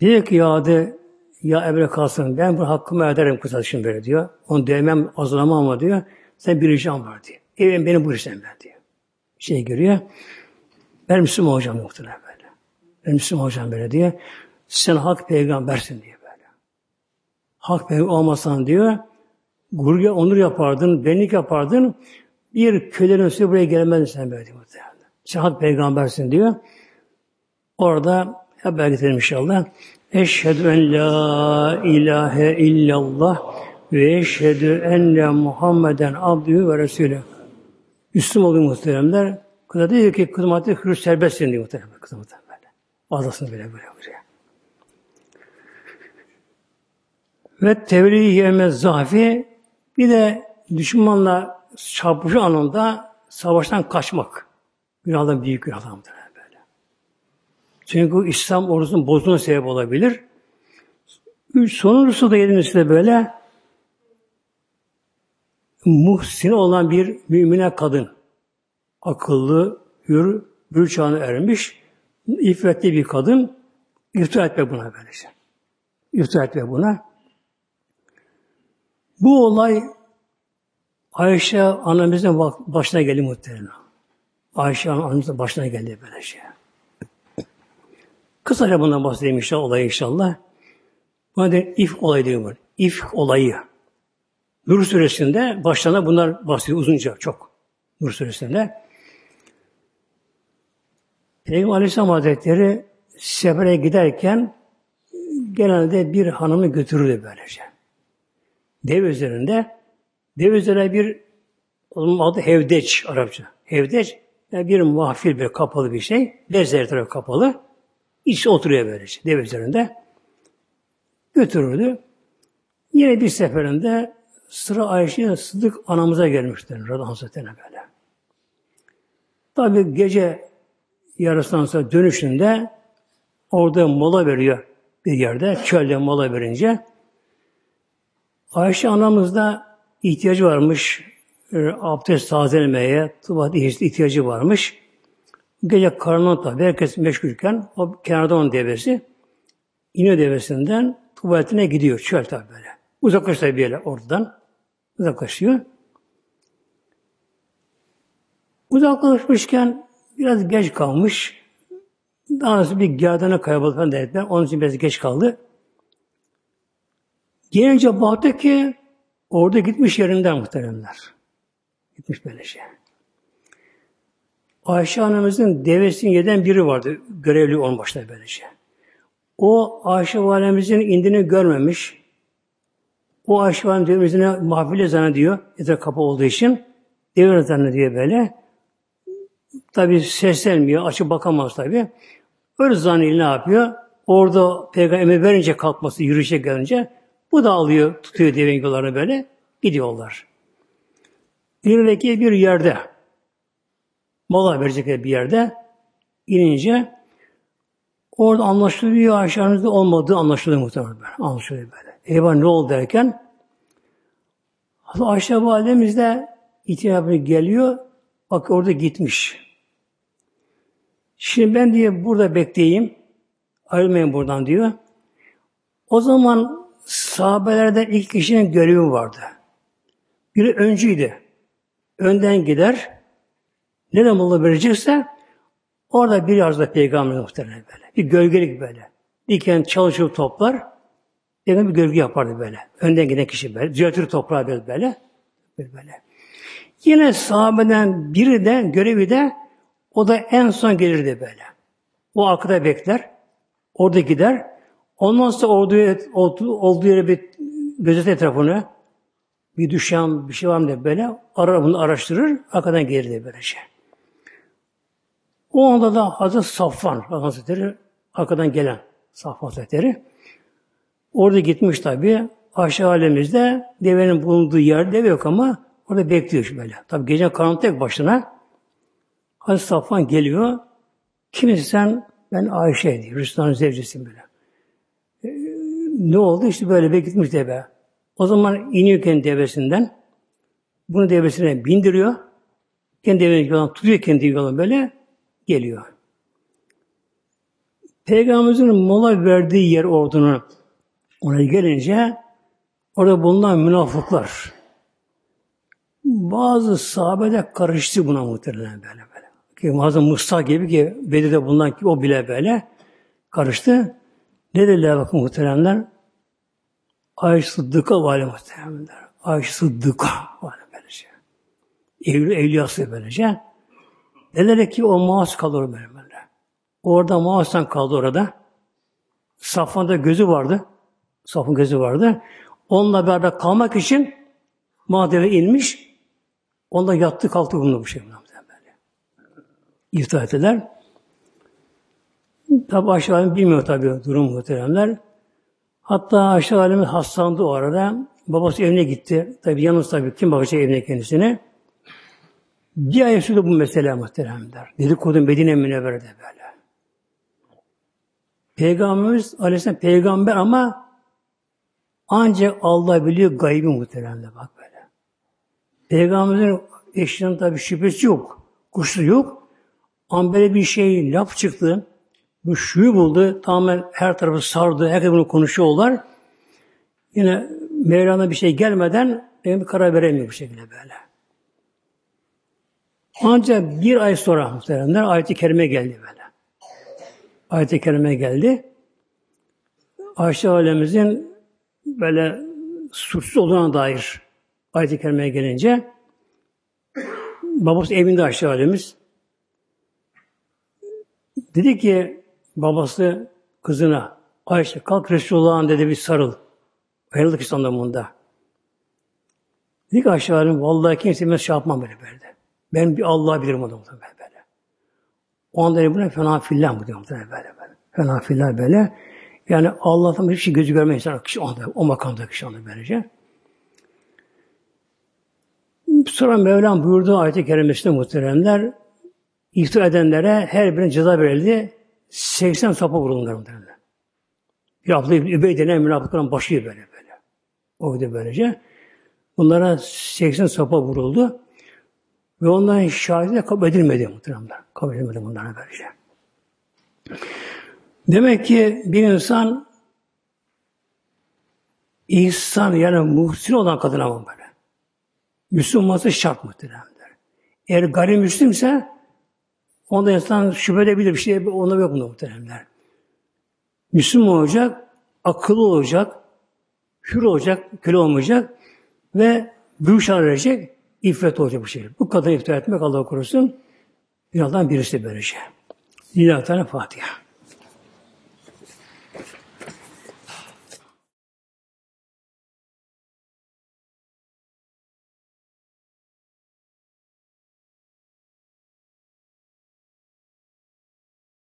S1: Diyor ki ya de ya Ebre kalsın ben bu hakkımı ederim kız böyle diyor. Onu dövmem azlamam ama diyor. Sen bir ricam var diyor. Evim benim bu ricam ben diyor. Şey görüyor. Ben Müslüman hocam muhtemelen böyle. Ben Müslüman hocam böyle diyor. Sen hak peygambersin diyor böyle. Hak peygamber olmasan diyor. Gurur, onur yapardın, benlik yapardın. Bir kölerin üstüne buraya gelmezdin sen böyle diyor. Sen peygambersin diyor. Orada hep belgetelim inşallah. Eşhedü en la ilahe illallah ve eşhedü enne Muhammeden abdühü ve resulü. Müslüm oluyor muhteremler. Kıza diyor ki kızım artık hür serbestsin diyor muhteremler. Kızım muhteremler. Fazlasını bile böyle buraya. Ve tevli yeme zafi bir de düşmanla çarpışı anında savaştan kaçmak. Günahdan büyük günahlardır böyle. Çünkü İslam ordusunun bozduğuna sebep olabilir. Sonuncusu da yedinisi de böyle muhsin olan bir mümine kadın. Akıllı, hür, bir çağına ermiş, iffetli bir kadın iftira etme buna böylece. İftira etme buna. Bu olay Ayşe annemizin başına geldi muhtemelen. Ayşe Hanım'ın başına geldi böyle. Kısaca bundan bahsedeyim inşallah olayı inşallah. Bu da if olayı diyor bu. İf olayı. Nur suresinde başlarına bunlar bahsediyor uzunca çok. Nur suresinde. Peygamber Aleyhisselam Hazretleri sefere giderken genelde bir hanımı götürürdü böylece. Dev üzerinde dev üzerine bir onun adı hevdeç Arapça. Hevdeç yani bir mahfil bir kapalı bir şey. Bezleri tarafı kapalı. İçi oturuyor böylece dev üzerinde. Götürürdü. Yine bir seferinde sıra Ayşe Sıdık anamıza gelmiştir. Radhan Hazretleri'ne böyle. Tabi gece yarısından sonra dönüşünde orada mola veriyor bir yerde. Çölde mola verince Ayşe anamız da ihtiyacı varmış e, abdest tazelemeye, tuvalet ihtiyacı varmış. Gece karanlık tabi herkes meşgulken o kenarda onun devesi iniyor devesinden tuvaletine gidiyor. Çöl tabi böyle. Uzaklaşıyor bir yere oradan. Uzaklaşıyor. Uzaklaşmışken biraz geç kalmış. Daha sonra bir gerdana kayboldu falan dediler. Onun için biraz geç kaldı. Gelince baktı ki orada gitmiş yerinden muhteremler. Gitmiş böyle şey. Ayşe annemizin devesini yeden biri vardı. Görevli onun başında böylece. O Ayşe validemizin indiğini görmemiş. O Ayşe validemizine mahfile zannediyor. Yeter kapı olduğu için. Devre zannediyor böyle. Tabi seslenmiyor. Açıp bakamaz tabi. Öyle zannediyor ne yapıyor? Orada peygamber verince kalkması, yürüyüşe gelince bu da alıyor, tutuyor deve yollarını böyle. Gidiyorlar. İlerideki bir yerde mola verecekler bir yerde inince orada anlaşılıyor aşağınızda olmadığı anlaşılıyor muhtemelen. Anlaşılıyor böyle. Eyvah ne oldu derken Ayşe validemiz de itirafı geliyor. Bak orada gitmiş. Şimdi ben diye burada bekleyeyim. Ayrılmayın buradan diyor. O zaman sahabelerden ilk kişinin görevi vardı. Biri öncüydü. Önden gider. Nereye mola verecekse orada bir arzda peygamber muhtemelen böyle. Bir gölgelik böyle. Diken çalışıp toplar. Peygamber bir gölge yapardı böyle. Önden giden kişi böyle. Düzeltir toprağı böyle böyle. böyle. Yine sahabeden biri de görevi de o da en son gelirdi böyle. O arkada bekler. Orada gider. Ondan sonra olduğu, olduğu, yere bir gözet etrafını bir düşen bir şey var mı diye böyle arar bunu araştırır. Arkadan gelir de böyle şey. O anda da Hazreti Safvan Hazretleri arkadan gelen Safvan Hazretleri orada gitmiş tabi. Aşağı alemimizde devenin bulunduğu yer deve yok ama orada bekliyor böyle. Tabi gece karanlık tek başına Hazreti Safvan geliyor. Kimisi sen ben Ayşe diyor. Rüstem'in zevcesiyim böyle. E, ne oldu? İşte böyle gitmiş deve. O zaman iniyorken devesinden bunu devesine bindiriyor. Kendi devesini yoldan tutuyor kendi yoldan böyle geliyor. Peygamberimizin mola verdiği yer ordunun oraya gelince orada bulunan münafıklar bazı sahabede karıştı buna muhtemelen böyle. Ki bazı Musa gibi ki Bedir'de bulunan ki o bile böyle karıştı. Ne dediler bakın muhteremler? Ayşe Sıddık'a vali muhteremler. Ayşe Sıddık'a vali böylece. Evli evliyası böylece. Dediler ki o Muaz kalır böyle böyle. Orada Muaz'dan kaldı orada. Safvan'da gözü vardı. Safın gözü vardı. Onunla beraber kalmak için Muadeve inmiş. Onunla yattı kalktı bunu bu şey. İftihar ettiler. Tabi aşağı bilmiyor tabi durum muhteremler. Hatta aşağı alemi hastalandı o arada. Babası evine gitti. Tabi yalnız tabi kim bakacak evine kendisine. Bir ay sürdü bu mesele muhteremler. Dedikodu Medine Münevvere'de böyle. Peygamberimiz Aleyhisselam peygamber ama ancak Allah biliyor gaybi muhteremler bak böyle. Peygamberimizin eşinin tabi şüphesi yok. Kuşu yok. Ama böyle bir şey laf çıktı. Bu şuyu buldu. Tamamen her tarafı sardı. Herkes bunu konuşuyorlar. Yine Mevlana bir şey gelmeden benim bir karar veremiyor bu şekilde böyle. Ancak bir ay sonra muhteremler ayet-i kerime geldi böyle. Ayet-i kerime geldi. Ayşe alemimizin böyle suçsuz olduğuna dair ayet-i kerimeye gelince babası evinde Ayşe alemiz dedi ki babası kızına Ayşe kalk Resulullah'ın dedi bir sarıl. Ayrıldık işte anlamında. Dedi ki Ayşe alem vallahi kimse ben şey yapmam böyle böyle. Ben bir Allah'ı bilirim onu böyle böyle. O anda buna fena fillah mı diyor böyle böyle. Fena fillah böyle. Yani Allah'tan hiçbir şey gözü görmeyen insan kişi anda, o makamda kişi anda böylece. Sonra Mevlam buyurdu ayet-i kerimesinde muhteremler iftira edenlere her birine ceza verildi. 80 sopa vuruldular muhteremler. Bir İbni Übey denen münafıkların başı böyle böyle. O da böylece. Bunlara 80 sopa vuruldu. Ve onların şahidi de kabul edilmedi muhtemelen. Kabul edilmedi bunlara böylece. Demek ki bir insan İhsan yani muhsin olan kadın ama böyle. Müslüman olması şart muhtemelen. Eğer gayrimüslimse onda insan şüphe edebilir bir şey onda yok muhteremler. Müslüman olacak, akıllı olacak, hür olacak, köle olmayacak ve büyük verecek, iffet olacak bu şey. Bu kadar iftira etmek Allah korusun. Günahdan birisi böylece. Lillahi Teala Fatiha.